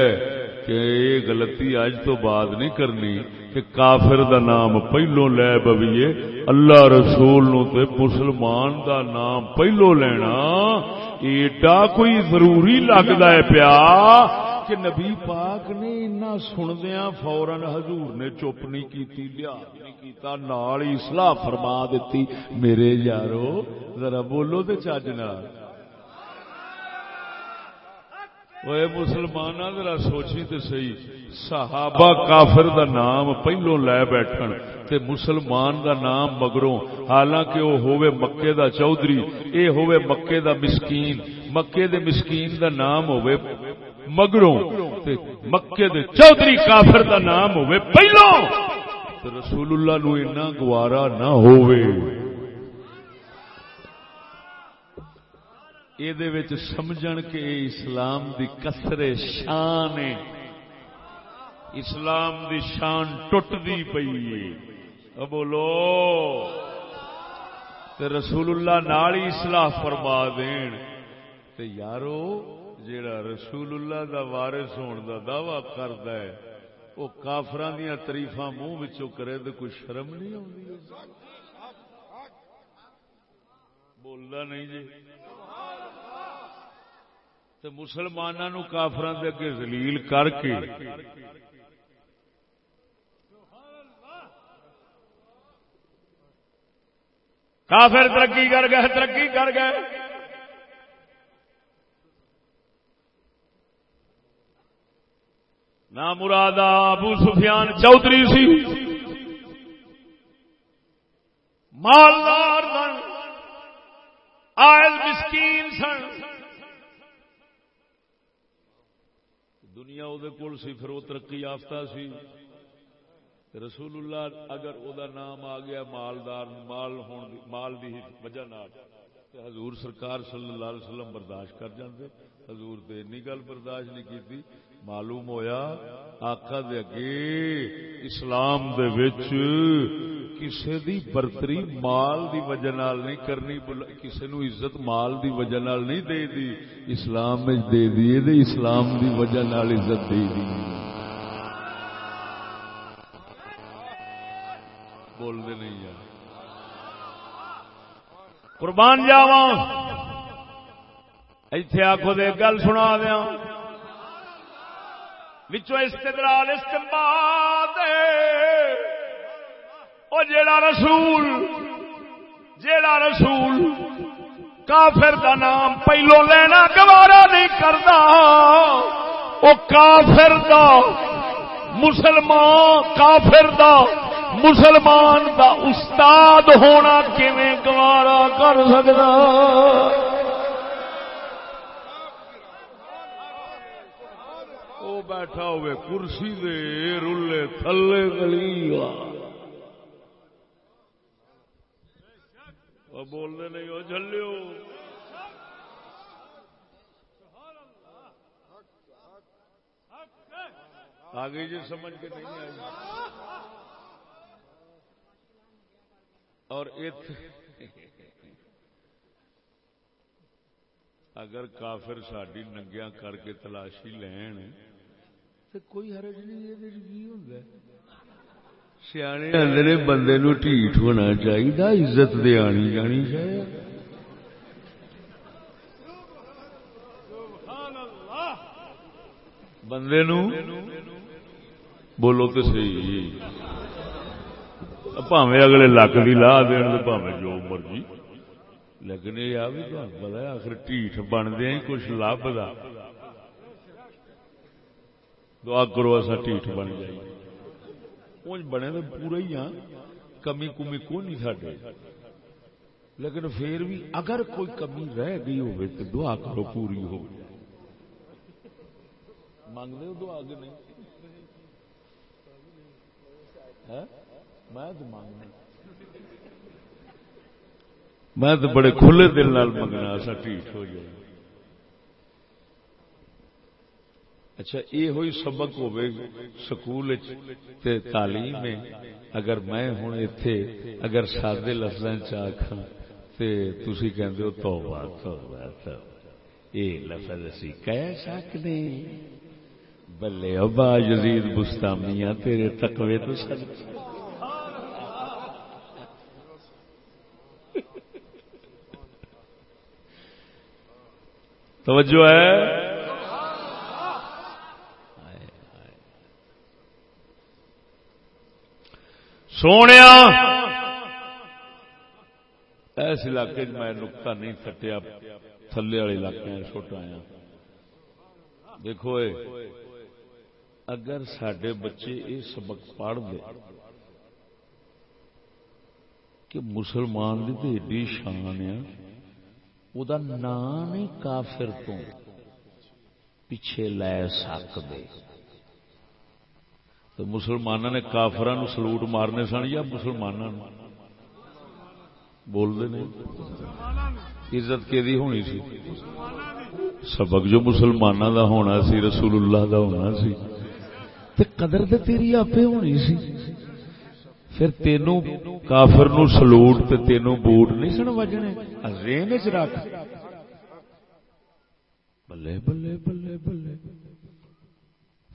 کہ یہ غلطی اج تو بعد نہیں کرنی، کہ کافر دا نام پہلو لے بویے اللہ رسول نو تے مسلمان دا نام پہلو لینا، ایڈا کوئی ضروری لگتا ہے پیا کہ نبی پاک نے اتنا سندیا فورن حضور نے چپ نہیں کی لیا کیتا، نال ہی فرما دیتی۔ میرے یارو، ذرا بولو تے چج نال۔ مسلمان ذرا سوچی تے صحیح صحابہ کافر دا نام پہلو لے بیٹھن تے مسلمان دا نام مگروں حالانکہ وہ ہوئے مکے دا چودھری اے ہوئے مکے دا مسکین مکے دے مسکین دا نام ہوئے مگروں تے مکے دے چودھری کافر دا نام ہوئے پہلو تے رسول اللہ نو اتنا گوارا نہ ہوئے یہ سمجھن کے اسلام دی کسر شان ہے۔ اسلام دی شان ٹوٹتی پی بولو۔ تے رسول اللہ نال ہی اصلاح فرما دین۔ تے یارو، جیڑا رسول اللہ دا وارث ہون دا دعوی کردا ہے وہ کافران دیا تریفا منہ وچوں کرے تو کوئی شرم نہیں آتی بولتا نہیں جی۔ تو مسلمانوں کافران دے اگے زلیل کر کے۔ کافر ترقی کر گئے، ترقی کر گئے۔ نہ مراد ابو سفیان چودھری سی۔ مالدار دنیا وہ سی، پھر وہ ترقی یافتہ سی۔ رسول اللہ اگر او دا نام آ گیا مالدار، مال ہون دی، مال دی وجہ نال حضور سرکار صلی اللہ علیہ وسلم برداشت کر جاندے۔ حضور تے انی گل برداشت نہیں کیتی۔ معلوم ہویا آقا دے اگے اسلام دے وچ کسے دی برتری مال دی وجہ نال نہیں کرنی کسے نو عزت مال دی وجہ نال نہیں دے دی، اسلام میں دے دیے دے اسلام دی وجہ نال عزت دے دی۔ بول دے نہیں یار۔ قربان جاواں۔ ایتھے آکھو دے، گل سنا دیاں۔ وچوں استدلال استنباط او جیڑا رسول جیڑا رسول کافر دا نام پہلو لینا گوارا نہیں کرتا، او کافر دا، مسلمان کافر دا، مسلمان دا استاد ہونا کیویں گوارا کر سکتا؟ بیٹھا ہوئے کرسی دے، رلے تھلے گلی بولنے نہیں ہو جلو آگے جی سمجھ کے نہیں آئی۔ اور اگر کافر ساڈی ننگیا کر کے تلاشی لین تو کوئی حرج نہیں سیانے بندے نو ٹھیٹ ہونا چاہیے عزت دے آنی جانی چاہیے بندے نو بولو تو سی پاوے اگلے لک بھی لا دین جو مرضی لیکن یہ آ بھی پتا آخر ٹھیٹ بندیا ہی کچھ لبھ دعا کرو ایسا ٹھیٹ بن جائے اونج بنے تو پورا ہی ہاں کمی کمی کو نہیں ساڈے۔ لیکن پھر بھی اگر کوئی کمی رہ گئی ہوگی تو دعا کرو پوری ہو۔ مانگتے ہو دعا کے نہیں؟ ہاں؟ میں تو مانگنا۔ میں تو بڑے کھلے دل نال منگنا ایسا ٹھیک ہو جائے۔ اچھا یہ ہوئی سبق ہوئے سکول تے تعلیم میں اگر میں ہوں اتے اگر سادے لفظ چاخا تو تھی کہ توبہ توبہ توبہ۔ یہ لفظ اسی کہہ سکتے بلے ابا یزید بستامیاں تیرے تقوی تو سب۔ توجہ ہے؟ سونے اس علاقے میں نقطہ نہیں تھٹیا تھلے والے علاقے چھوٹا آیا۔ دیکھو اگر سڈے بچے یہ سبق پڑھ دے کہ مسلمان کی تو ایڈی شان ہے وہ نام ہی کافر تو پیچھے لے سکتے تو مسلمانوں نے کافران سلوٹ مارنے سن یا مسلمانوں بولتے نہیں عزت کہ ہونی سی؟ سبق جو مسلمانوں دا ہونا سی رسول اللہ دا ہونا سی۔ تے قدر تے تیری آپ ہونی سی۔ پھر تینوں کافر نو سلوٹ تے تینوں بوٹ نہیں سن وجنے۔ رین چ رکھ۔ بلے بلے بلے بلے۔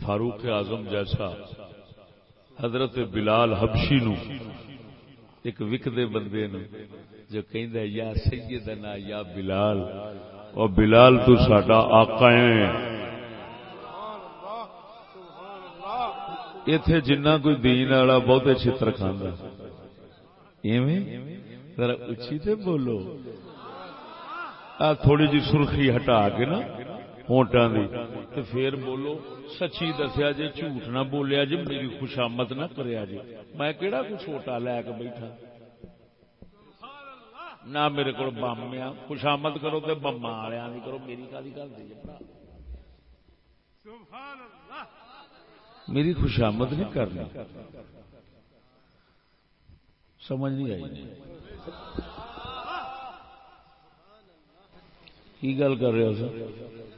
فاروق اعظم جیسا۔ حضرت بلال حبشی نو، ایک وکدے بندے نو، جو کہندا یا سیدنا یا بلال۔ اور بلال تو ساڈا آقا ہے ایتھے جنہ کوئی دین والا بہتے چھتر کھاندا۔ ایویں؟ ذرا اچھی تے بولو۔ آ تھوڑی جی سرخی ہٹا کے نا۔ ہونٹاں دی۔ تے پھر بولو، سچی دسیا جی جھوٹ نہ بولیا جی میری خوشامد نہ کریا جی میں کہڑا کچھ چھوٹا لے کے بیٹھا؟ نہ میرے کو بم آ خوشامد کرو تو بما والے کرو۔ میری کالی کر دی میری خوشامد نہیں کرنا سمجھ نہیں آئی۔ نہیں کی گل کر رہے ہو سر؟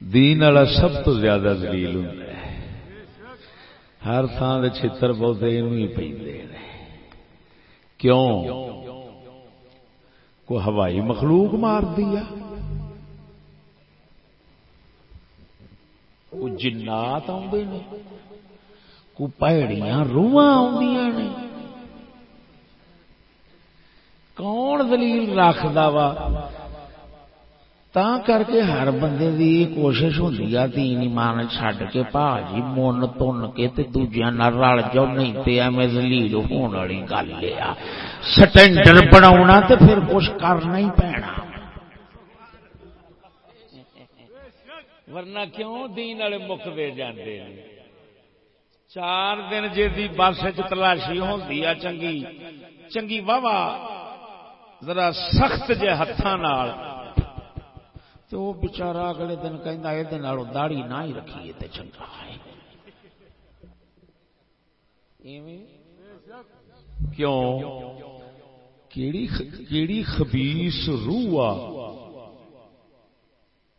دین والا سب تو زیادہ دلیل ہوں ہر تھان کے چھتر بہت ہی پہ کیوں؟ کو ہوائی مخلوق مار دیا۔ کو جنات آدھے کو پیڑیاں روح آ کون دلیل رکھدا وا؟ تا کر کے ہر بندے دی کوشش ہوندی آ دین ایمان چھڈ کے پاجی من تن کے تے دوجیاں نال رل جاؤ، نہیں تے ایویں ذلیل ہون والی گل ہے سٹینڈر بناونا تے پھر کچھ کرنا ہی پینا۔ ورنہ کیوں دین والے مکدے جاندے ہیں چار دن جی بس چلاشی ہوندی آ، چنگی چنگی واہ ذرا سخت جے ہاتھوں تو وہ بچارا اگلے دن کہہ یہ داڑی نہ ہی رکھیے تے چنگا ہے۔ کیوں؟ کیڑی خبیس روح آ،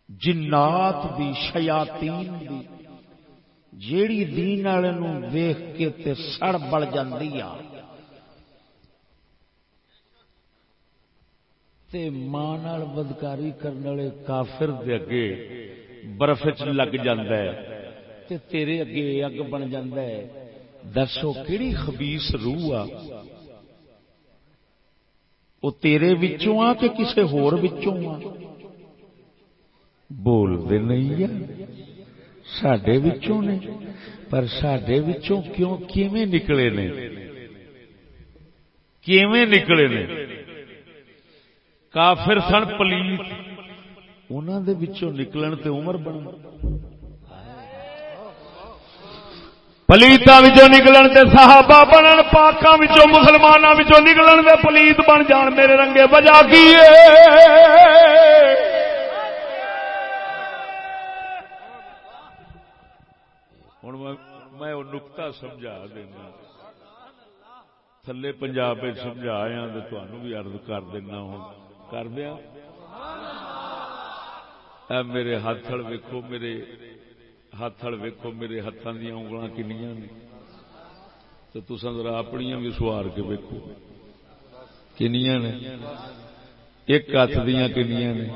جنات دی، شیاطین دی، جیڑی دین والے ویخ کے تے سڑ بڑ جاندی آ۔ تے ماں بدکاری کرنے والے کافر دے اگے برف چ لگ جاندہ ہے تے تیرے اگے اگ بن جاندہ ہے۔ دسو کیڑی خبیس روح آ۔ وہ تیرے وچوں آ کہ کسے ہور وچوں آ۔ بول دے نہیں ہے۔ ساڈے وچوں نے۔ پر ساڈے وچوں کیوں کیویں نکلے نے؟ کیویں نکلے نے؟ کافر سن پلیت۔ انہوں دے وچوں نکلن تے عمر بن پلیتاں وچوں نکلن تے صحابہ بنن پاکاں وچوں مسلماناں وچوں نکلن تے پلیت بن جان۔ میرے رنگے وجہ کی میں نکتا سمجھا دینا۔ تھلے پنجاب سمجھا آیا تو بھی ارد کر دینا ہوں۔ کر دیا اے میرے ہاتھ ویکو میرے ہاتھ ویکو میرے ہاتھوں دیا انگل کنیا نے۔ تو تصا ذرا اپنی بھی سوار کے ویکو کنیا نے۔ ایک ہاتھ دیا کنیا نے۔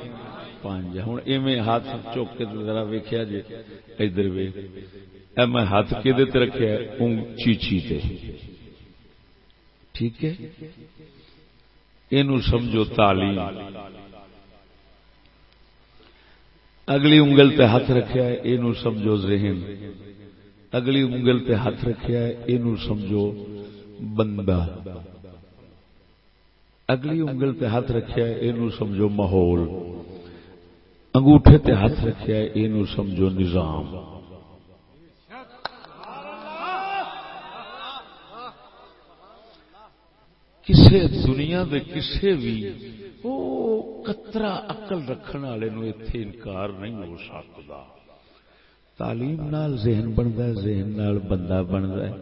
پانچ ہوں ایویں ہاتھ چوک کے ذرا ویکیا جی ادھر وے میں ہاتھ کہ رکھا چیچی تے ٹھیک ہے؟ یہ سمجھو تعلیم اگلی انگل تے ہاتھ رکھا ہے یہ سمجھو ذہن۔ اگلی انگل تے ہاتھ رکھا ہے یہ سمجھو بندہ۔ اگلی انگل تے ہاتھ رکھا ہے یہ سمجھو ماحول۔ انگوٹھے تے ہاتھ رکھا ہے یہ سمجھو نظام۔ کسے دنیا دے کسے بھی او کترا اقل رکھنے والے نو ایتھے انکار نہیں ہو سکتا تعلیم نال ذہن بنتا ہے ذہن نال بندہ بنتا ہے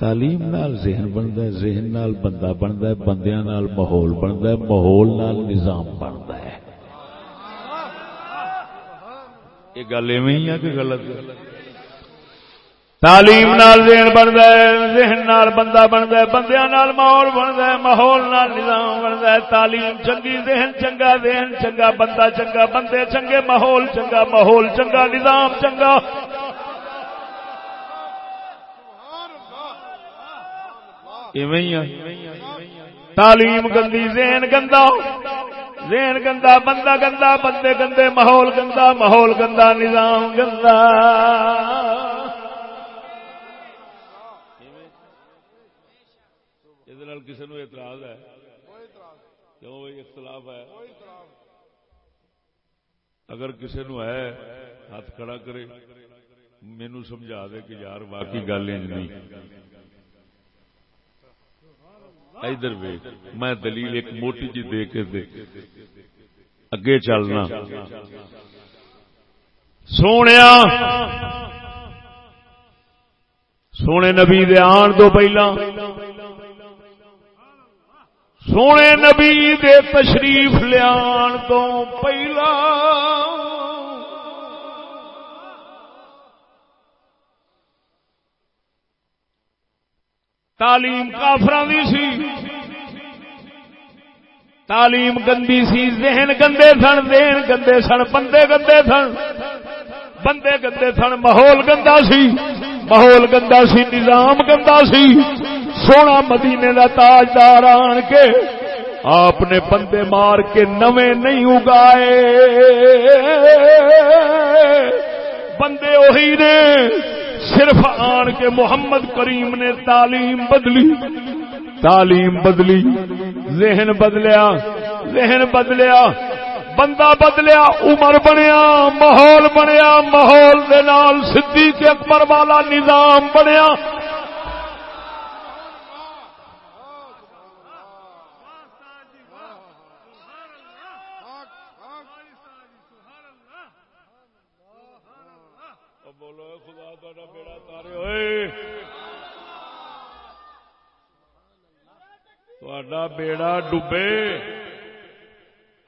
تعلیم نال ذہن بنتا ہے ذہن نال بندہ بنتا ہے بندیاں نال ماحول بنتا ہے ماحول نال نظام بنتا ہے یہ گل ایویں ہی ہے کہ غلط ہے تعلیم نال ذہن بنتا ہے، ذہن نال بندہ بنتا ہے، بندیاں نال ماحول بنتا ہے، ماحول نال نظام بنتا ہے، تعلیم چنگی، ذہن چنگا ذہن چنگا، بندہ چنگا، بندے چنگے، ماحول چنگا ماحول چنگا، نظام چنگا۔ تعلیم گندی، ذہن گندا۔ ذہن گندا، بندہ گندا، بندے گندے، ماحول گندا ماحول گندا، نظام گندا۔ کسی نو اعتراض ہے؟ کیوں اختلاف ہے؟ اگر کسی نو ہے ہاتھ کھڑا کرے مینو سمجھا دے کہ یار باقی گل نہیں۔ ادھر میں دلیل ایک موٹی جی دے کے دے۔ اگے چلنا۔ سونے سونے نبی دے آن تو پہلا۔ سونے نبی دے تشریف لیا تو پہلا۔ تعلیم کافران سی۔ تعلیم گندی سی، ذہن گندے سن، ذہن گندے سن، بندے گندے سن۔ بندے گندے سن، ماحول گندا سی۔ ماحول گندا سی، نظام گندا سی۔ سونا مدینے کا تاجدار آن کے آپ نے بندے مار کے نوے نہیں اگائے۔ بندے وہی نے صرف آن کے محمد کریم نے تعلیم بدلی۔ تعلیم بدلی۔ ذہن بدلیا۔ ذہن بدلیا۔ بندہ بدلیا۔ عمر بنیا۔ ماحول بنیا۔ ماحول صدیق اکبر والا نظام بنیا۔ بیڑا ڈبے۔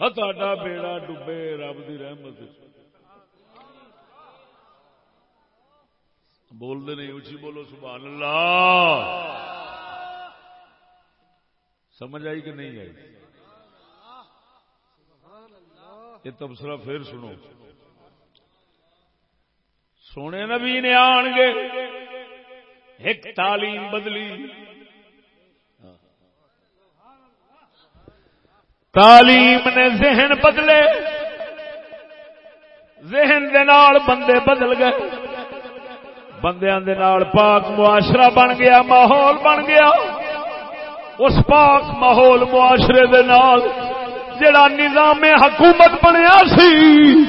ہاں، تا بیڑا ڈبے، رب دی رحمت بول دے نہیں اچھی بولو سبحان اللہ سمجھ آئی کہ نہیں آئی؟ یہ تبصرہ پھر سنو۔ سونے نبی نے آن گے ایک تعلیم بدلی۔ تعلیم نے ذہن بدلے۔ ذہن دے نال بندے بدل گئے۔ بندیاں دے نال پاک معاشرہ بن گیا، ماحول بن گیا۔ اس پاک ماحول معاشرے دے نال جڑا نظام حکومت بنیا سی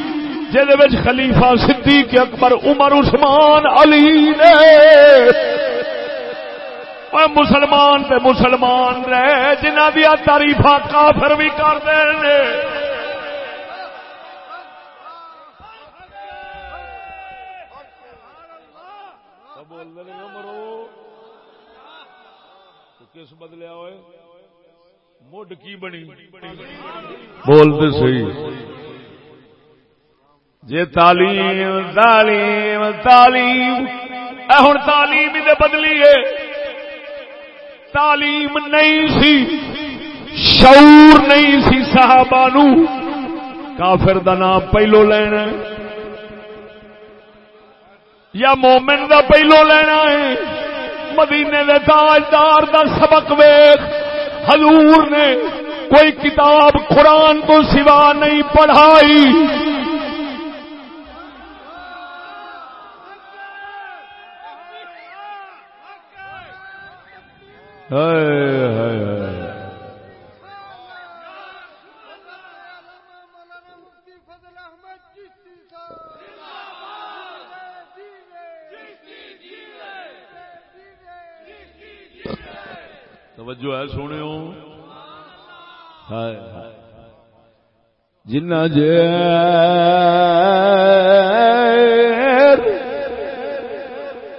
جہد خلیفہ صدیق اکبر عمر عثمان علی نے مسلمان تے مسلمان رہے جنہ دیا تعریف کافر بھی کر دے کس بدلیا ہوئے مڈ کی بنی بولتے سی جی تعلیم تعلیم تعلیم ہوں تعلیم ہی بدلی ہے۔ تعلیم نہیں سی، شعور نہیں سی صحابہ نو۔ کافر دا نام پہلو لینا یا مومن دا پہلو لینا ہے۔ مدینے دے تاجدار دا سبق ویخ حضور نے کوئی کتاب قرآن تو سوا نہیں پڑھائی۔ توجہ ہے سونے جنا ج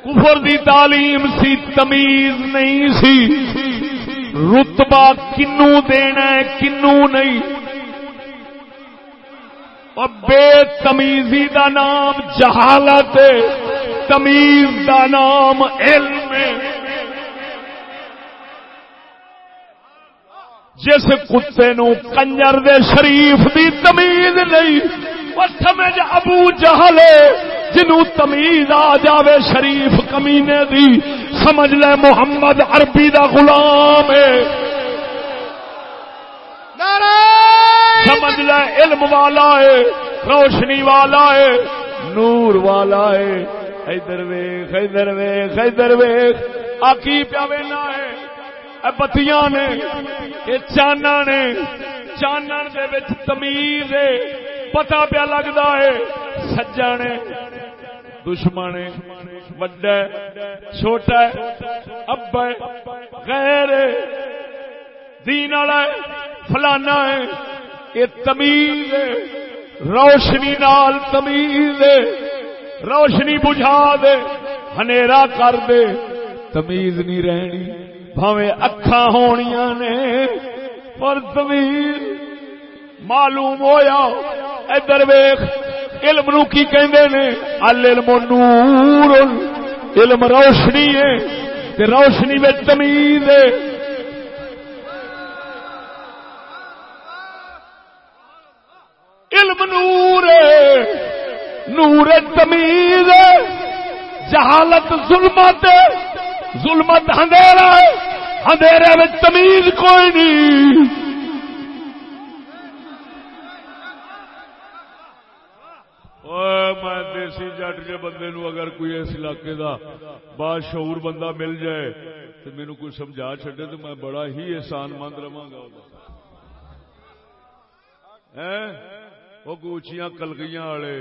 کفر دی تعلیم سی تمیز نہیں سی۔ رتبہ کنو دینا ہے، کنو نہیں۔ اور بے تمیزی دا نام جہالت تمیز دا نام علم جس کتے نو کنجر دے شریف دی تمیز نہیں سمجھ ابو جہل جنو تمیز آ جاوے شریف کمینے دی۔ سمجھ لے محمد عربی دا غلام ہے۔ سمجھ لے علم والا ہے روشنی والا ہے نور والا ہے۔ ادھر ویخ ادھر ویخ ادھر ویخ۔ آکی پیا وینا ہے۔ بتیاں نے یہ چانا نے چانن دے تمیز ہے۔ پتا پیا لگتا ہے سجا نے دشمن وڈا چھوٹا ابا غیر دین والا فلانا ہے، یہ تمیز روشنی نال تمیز روشنی بجھا دے، ہنیرا کر دے، تمیز نہیں رہنی بھاوے اکھا ہونیاں نے، پر تمیز معلوم ہویا، ادھر ویخ علم نو کی کہندے نے؟ العلم نور، علم روشنی ہے، تے روشنی میں تمیز ہے۔ علم نور ہے، نور تمیز ہے۔ جہالت ظلمت ہے، ظلمت اندھیرا ہے اندھیرے میں تمیز کوئی نہیں۔ میں دیسی جٹ کے بندے نو اگر کوئی اس علاقے دا بادشور بندہ مل جائے تو مینو کوئی سمجھا چڈے تو میں بڑا ہی احسان مند رہا گا وہ گوچیاں کلگیاں والے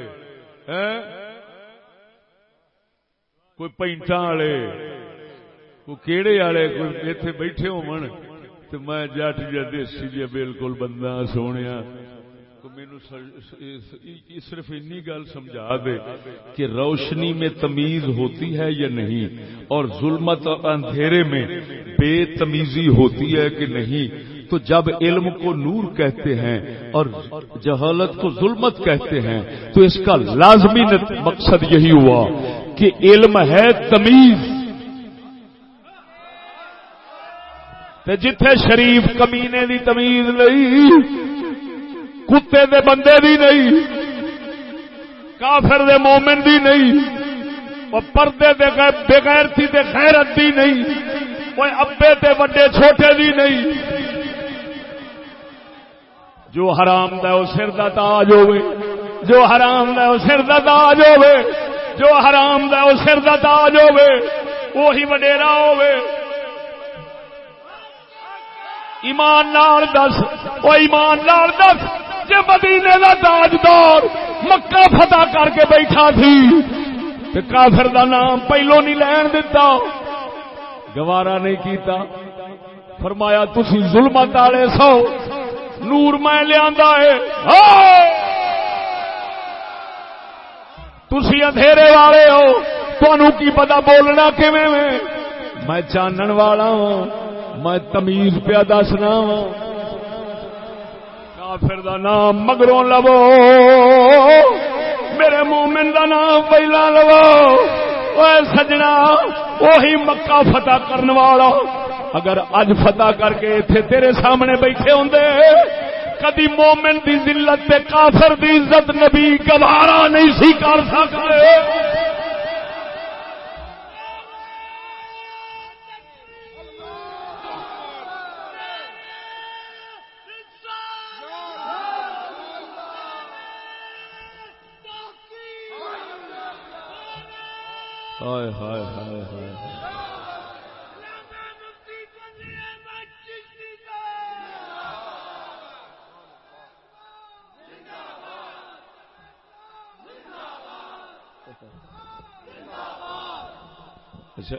کوئی پینٹا والے کوئی کیڑے والے کوئی اتنے بیٹھے ہو میں جٹ جا دیسی جی بالکل بندہ سونے مینو صرف انی گل سمجھا دے کہ روشنی میں تمیز ہوتی ہے یا نہیں اور ظلمت اور اندھیرے میں بے تمیزی ہوتی ہے کہ نہیں؟ تو جب علم کو نور کہتے ہیں اور جہالت کو ظلمت کہتے ہیں، تو اس کا لازمی مقصد یہی ہوا کہ علم ہے تمیز۔ جتھے شریف کمینے دی تمیز نہیں کتے دے بندے دی نہیں، کافر دے مومن دی نہیں، وہ پردے دے بغیر تھی دے خیرت دی نہیں، کوئی ابے تے وڈے چھوٹے دی نہیں۔ جو حرام دا وہ سر دا تاج ہوے جو حرام دا وہ سر دا تاج ہوے جو حرام دا وہ سر دا تاج ہوے وہی وڈیرا ہوے ایمان نال دس، وہ ایمان نال دس۔ جی مدینے کا تاجدار مکہ فتح کر کے بیٹھا تھی، تے کافر دا نام پہلو نہیں لین دتا۔ گوارا نہیں کیتا۔ فرمایا، تسی ظلمت والے سو۔ نور میں لیا تسی اندھیرے والے ہو۔ تنوع کی پتا بولنا کیویں میں؟ چانن والا ہوں۔ میں تمیز پیا دسنا کافر دا نام مگروں لو میرے مومن دا نام پہلا لو اے سجنا، وہی مکہ فتح کرنے والا۔ اگر اج فتح کر کے اتنے تیرے سامنے بیٹھے ہوں کدی مومن دی ذلت تے کافر دی عزت نبی گوارا نہیں سی کر سکتے ہائے ہائے ہائے ہائے۔ اچھا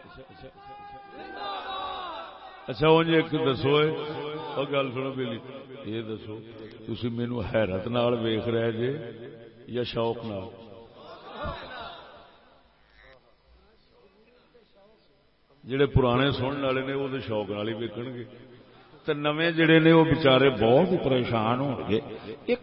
اچھا ایک دسو اور گل سنو پہلی یہ دسو تھی مینو حیرت نال ویخ رہے جے یا شوق نال؟ جڑے پرانے سننے والے نے وہ شوق نال ہی ویکن گے۔ تو نویں جڑے نے وہ بچارے بہت پریشان ہو گے۔ یہ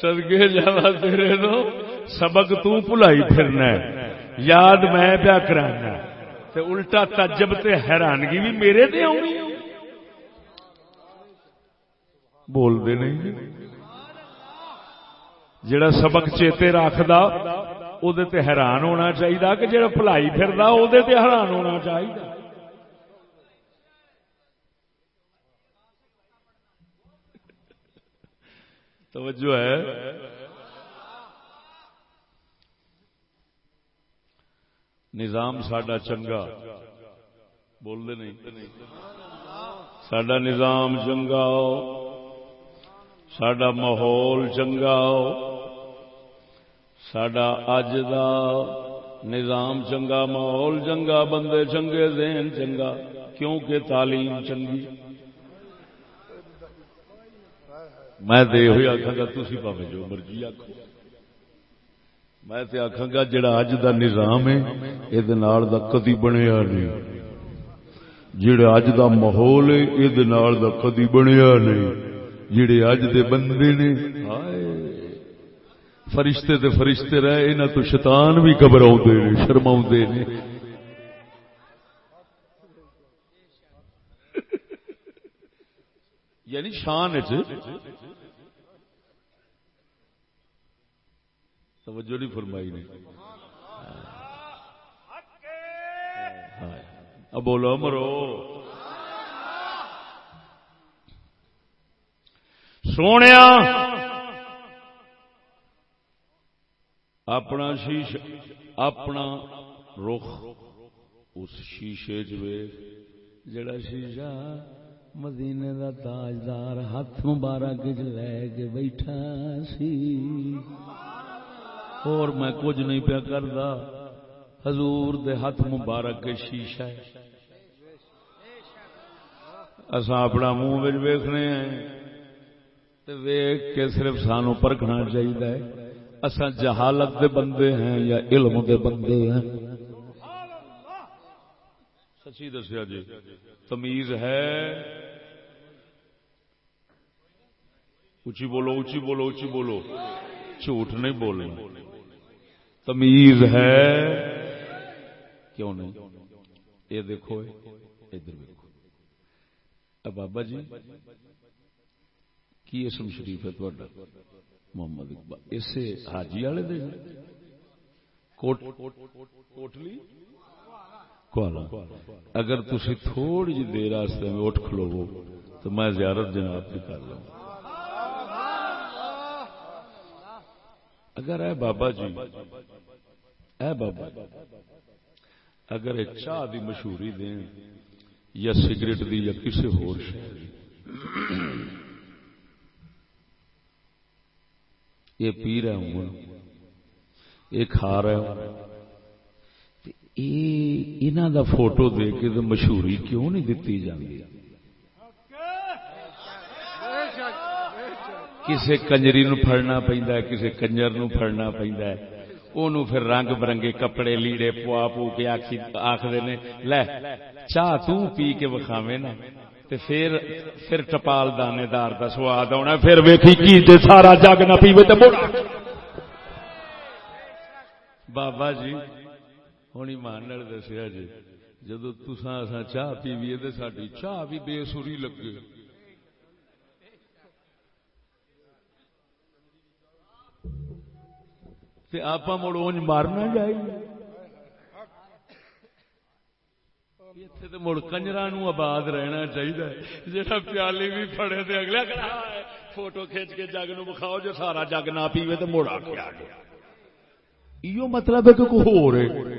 سدگے جانا تیرے نو سبق تو بھلائی پھرنا یاد میں پیا کرانا الٹا تجب تے حیرانگی بھی میرے تے آنی بول دے نہیں۔ جڑا سبق چیتے رکھدا او دے تے حیران ہونا چاہیے کہ جڑا بھلائی پھردا او دے تے حیران ہونا چاہیے توجہ ہے۔ نظام ساڈا چنگا۔ بول دے نہیں۔ ساڈا نظام چنگا سڈا ماحول چنگا سڈا اج دا نظام چنگا ماحول چنگا بندے چنگے ذہن چنگا کیونکہ تعلیم چنگی میں تو یہ آخا گا تھی پاوے جو مرضی آخو میں تو آخا گا جڑا اج دا نظام ہے یہ کدی بنیا نہیں جڑا اج دا ماحول ہے یہ کدی بنیا نہیں جڑے اج دے بندے نے فرشتے تے فرشتے رہے، انہاں تو شیطان بھی گھبرا نے شرما نے۔ یعنی شان توجہ نہیں فرمائی نے۔ اب بولو مرو۔ سونے اپنا شیش اپنا رخ اس شیشے جڑا شیشہ مدینے دا تاجدار ہاتھ مبارک لے کے بیٹھا سی۔ اور میں کچھ نہیں پیا کرتا حضور دے ہاتھ مبارک کے شیشہ اصا اپنا منہ ویخنے ہیں۔ ویگ کے صرف سانو پرکھنا چاہیے اصا جہالت دے بندے ہیں یا علم دے بندے ہیں؟ سچی دسیا جی تمیز ہے۔ اچھی بولو اچھی بولو اچھی بولو۔ جھوٹ نہیں بولے تمیز ہے۔ کیوں نہیں؟ یہ دیکھو، ادھر دیکھو بابا جی کی اسم شریف ہے تھوڑا محمد اقبال۔ اسے حاجی والے دے۔ کوٹلی؟ اگر تھی تھوڑی جی دیر میں اٹھ کھلو تو میں زیارت جناب کی کر لوں۔ اگر ہے بابا جی اے بابا اگر چاہ دی مشہوری دین یا سگریٹ دی یا کسی ہور یہ پی رہا ہوں یہ کھا رہا ہوں دا فوٹو دے کے تو مشہوری کیوں نہیں دتی جاتی کسی کنجری نو پڑنا پہنتا ہے کسی کنجر نو پڑنا پہنتا ہے۔ انہوں پھر رنگ برنگے کپڑے لیڑے پوا پو کے آخر نے، لے، چاہ تو پی کے وکھاوے نا۔ تے پھر پھر ٹپال دانے دار کا سواد آنا پھر ویکھی کی تے سارا جگ نہ پیوے تے مڑا بابا جی ہوں ایمان دسیا جی جدو تسا چاہ پیویے تو ساری چاہ بھی بے سری لگے۔ آپ مڑ اونج مارنا جائے مڑ کنجر آباد رہنا چاہیے جا پیالی بھی فڑے اگلے فوٹو کھچ کے جگ نو بکھاؤ جو سارا جگ نہ پیوے تو مڑ آ گیا یہ مطلب ہے کہ کوئی ہو رہے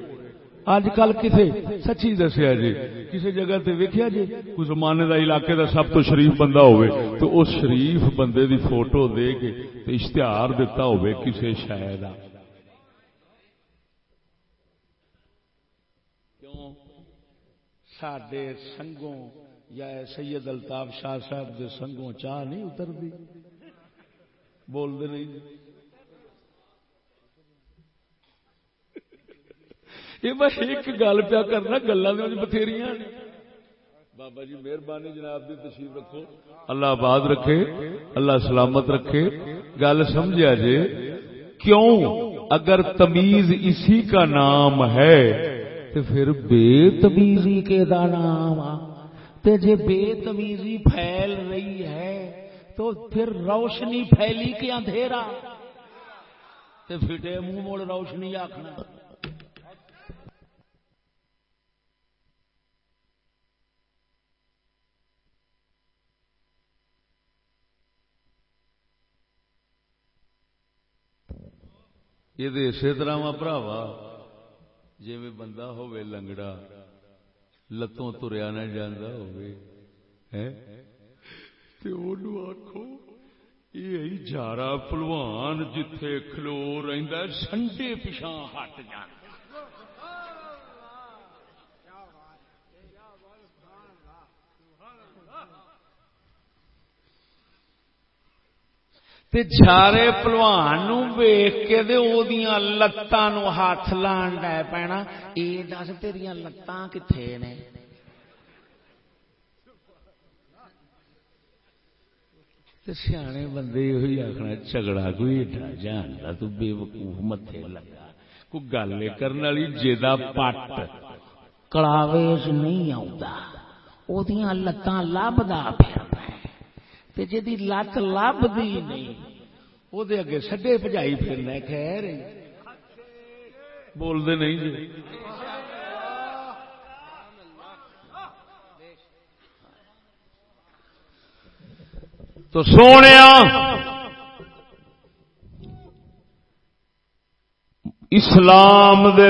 اج کل کسی سچی دسیا جی کسی جگہ تے ویکیا جی کوئی زمانے دا علاقے دا سب تو شریف بندہ ہوئے تو اس شریف بندے دی فوٹو دے کے اشتہار دیتا ہوئے کسی شاید سڈے سنگوں یا سید الطاف شاہ صاحب دے سنگوں چاہ نہیں اترتی؟ بولتے نہیں جی۔ یہ بس ایک گل پیا کرنا گلا بتھیری بابا جی مہربانی جناب کی تشریف رکھو۔ اللہ آباد رکھے، اللہ سلامت رکھے۔ گل سمجھا جی کیوں؟ اگر تمیز اسی کا نام ہے تو پھر بے تمیزی کے دا نام تے جے بے تمیزی پھیل رہی ہے، تو پھر روشنی پھیلی کے اندھیرا۔ تے پھٹے منہ موڑ روشنی آخنا یہ اسی طرح براوا جی بندہ ہوے لنگڑا، لتوں تریا نہ جانا آخو یہ جارا پلوان جتھے کھلو رہندا سنڈے پچھا ہٹ جانا جارے پلوان نو ویخ کے لتان ہاتھ لان ڈ پینا۔ یہ دس تیریا لتان کتنے نے؟ تے سیانے بندے یہ آخنا جھگڑا کوئی ایڈا جانتا تو بے وقوف متے لگا۔ کو گل کرنے والی جا پٹ کلاویز نہیں آتا لتان لبدا پھر جی لت لبھی نہیں وہ اگے سڈے پجائی پھرنا خیر بولتے نہیں جی۔ تو سونے اسلام دے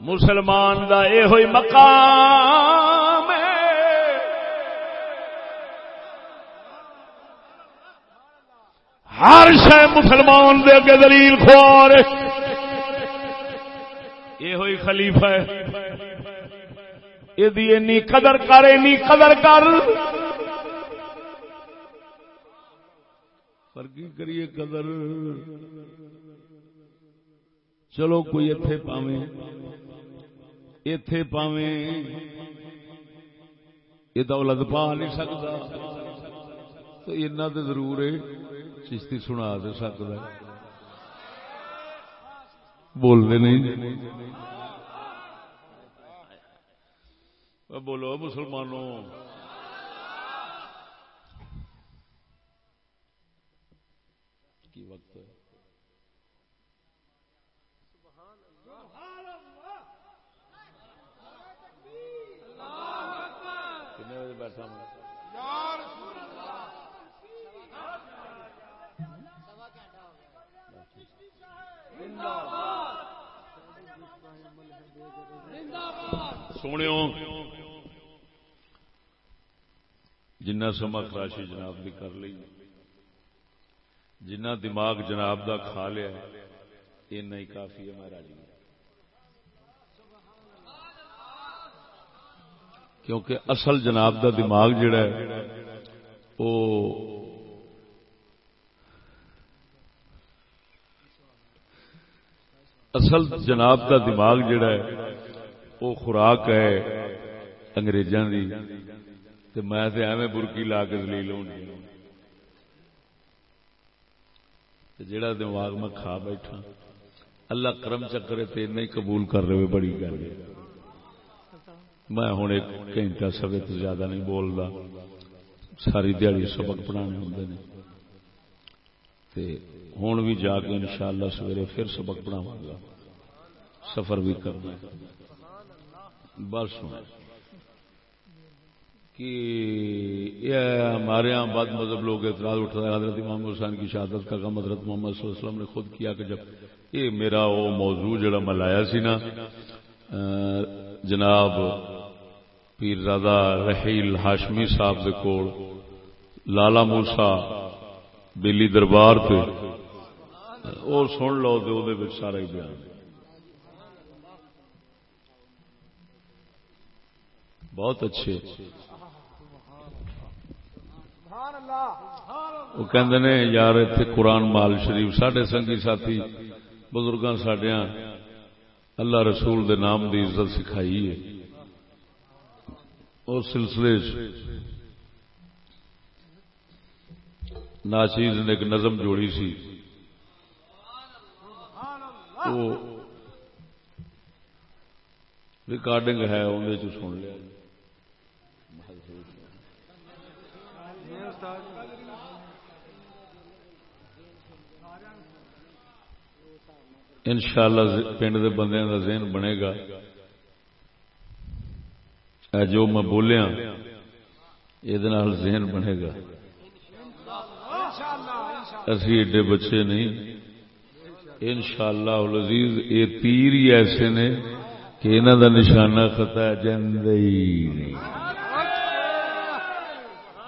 مسلمان دا یہ ہوئی مقام۔ ہر شہ مسلمان دے اگے دلیل خوار یہ ہوئی خلیفہ یہ قدر کر، اینی قدر کر۔ پر کی کریے قدر۔ چلو کوئی اتے پاوے اتے پاوے یہ دولت پا نہیں سکتا۔ تو تو ضرور ہے۔ چشتی سنا دے سکتا بولنے نہیں۔ بولو مسلمانوں۔ کی وقت بجے بیٹھا زندہ سونے جنہ سما خراشی جناب بھی کر لی جنہ دماغ جناب دا کھا لیا ہی کافی ہے میرا جی کیونکہ اصل جناب دا دماغ جڑا ہے، وہ اصل جناب دا دماغ جڑا ہے وہ خوراک ہے انگریزاں دی، تے میں تے ایویں برکی لا کے دلیل ہونی جڑا دماغ میں کھا بیٹھا، اللہ کرم چکرے تے نہیں قبول کر رہے بڑی گل میں ہوں ایک گھنٹہ سوے تو زیادہ نہیں بولتا، ساری دیہی سبق پڑھانے ہوں ہوں بھی جا کے انشاءاللہ سویرے پھر سبق پڑھاوا گا۔ سفر بھی کرنا بس کہ ہمارے یہاں بعد مذہب لوگ اعتراض اٹھا ہے حضرت امام حسین کی شہادت کا کام حضرت محمد صلی اللہ علیہ وسلم نے خود کیا کہ جب یہ میرا وہ موضوع جڑا میں لایا سی نا جناب پیر زادہ رحیل ہاشمی صاحب دے کول، لالا موسا بلی دربار تے اور سن لو تو وہ سارا ہی بیان۔ بہت اچھے۔ وہ کہندے نے یار اتنے قرآن مال شریف سڈے سنگی ساتھی بزرگاں سڈیا اللہ رسول دے نام دی عزت سکھائی ہے۔ اس سلسلے ناچیز نے ایک نظم جوڑی سی۔ وہ ریکارڈنگ ہے اندر سن لیا۔ ان شاء اللہ پنڈ کے بندے کا ذہن بنے گا۔ جو میں بولیا یہ ذہن بنے گا۔ اسی ایڈے بچے نہیں۔ ان شاء اللہ لذیذ یہ تیر ہی ایسے نے کہ انہوں کا نشانہ خطا جند ہی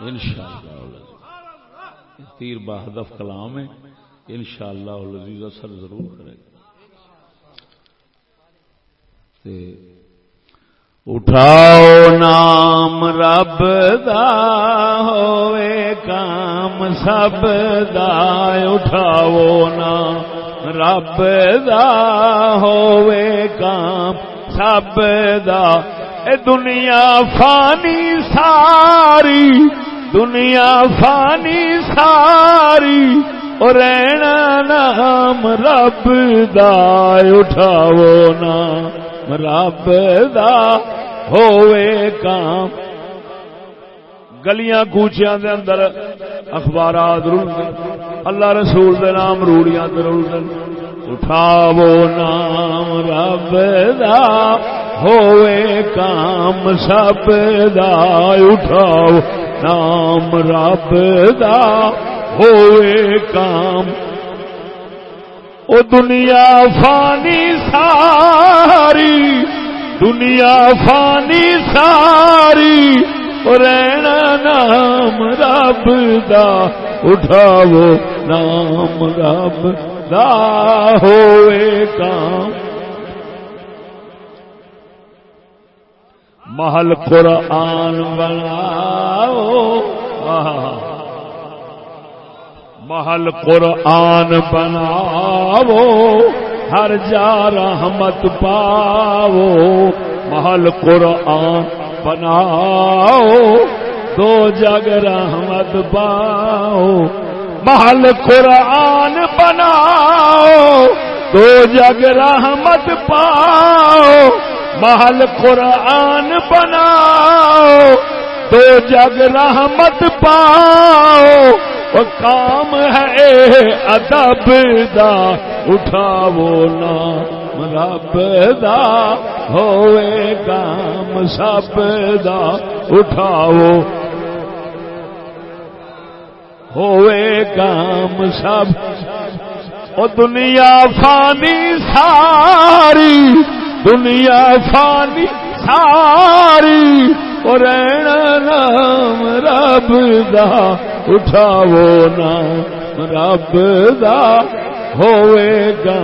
ان شاء اللہ تیر بہدف کلام ہے ان شاء اللہ اثر ضرور کرے گا۔ اٹھاؤ نام رب دا ہوئے کام، سب دا اٹھاؤ نام رب دا ہوئے کام، سب دا۔ اے دنیا فانی ساری دنیا فانی ساری اور رہنا نام رب دا نام رب دا ہوئے کام۔ گلیاں کوچیاں دے اندر اخبارات رول اللہ رسول دے نام روڑیاں دے رول اٹھاو نام رب دا ہوئے کام، سب دا اٹھاو نام رب دا ہوئے کام۔ او دنیا فانی ساری، دنیا فانی ساری رہنا نام رب دا، اٹھاو نام رب دا ہوئے کام۔ محل قرآن بناؤ. محل قرآن بناو ہر جا رحمت پاو محل قرآن بناؤ. دو جگ رحمت پاؤ. محل قرآن بناؤ. دو جگ رحمت پاؤ. محل قرآن بناؤ دو جگ رحمت پاؤ۔ وہ کام ہے ادب دا اٹھاو نام رب دا ہوئے کام، سب دا اٹھاو ہوئے کام، سب۔ او دنیا فانی ساری دنیا فانی ساری اور نام رب دا اٹھاو نام رب دا ہوئے گا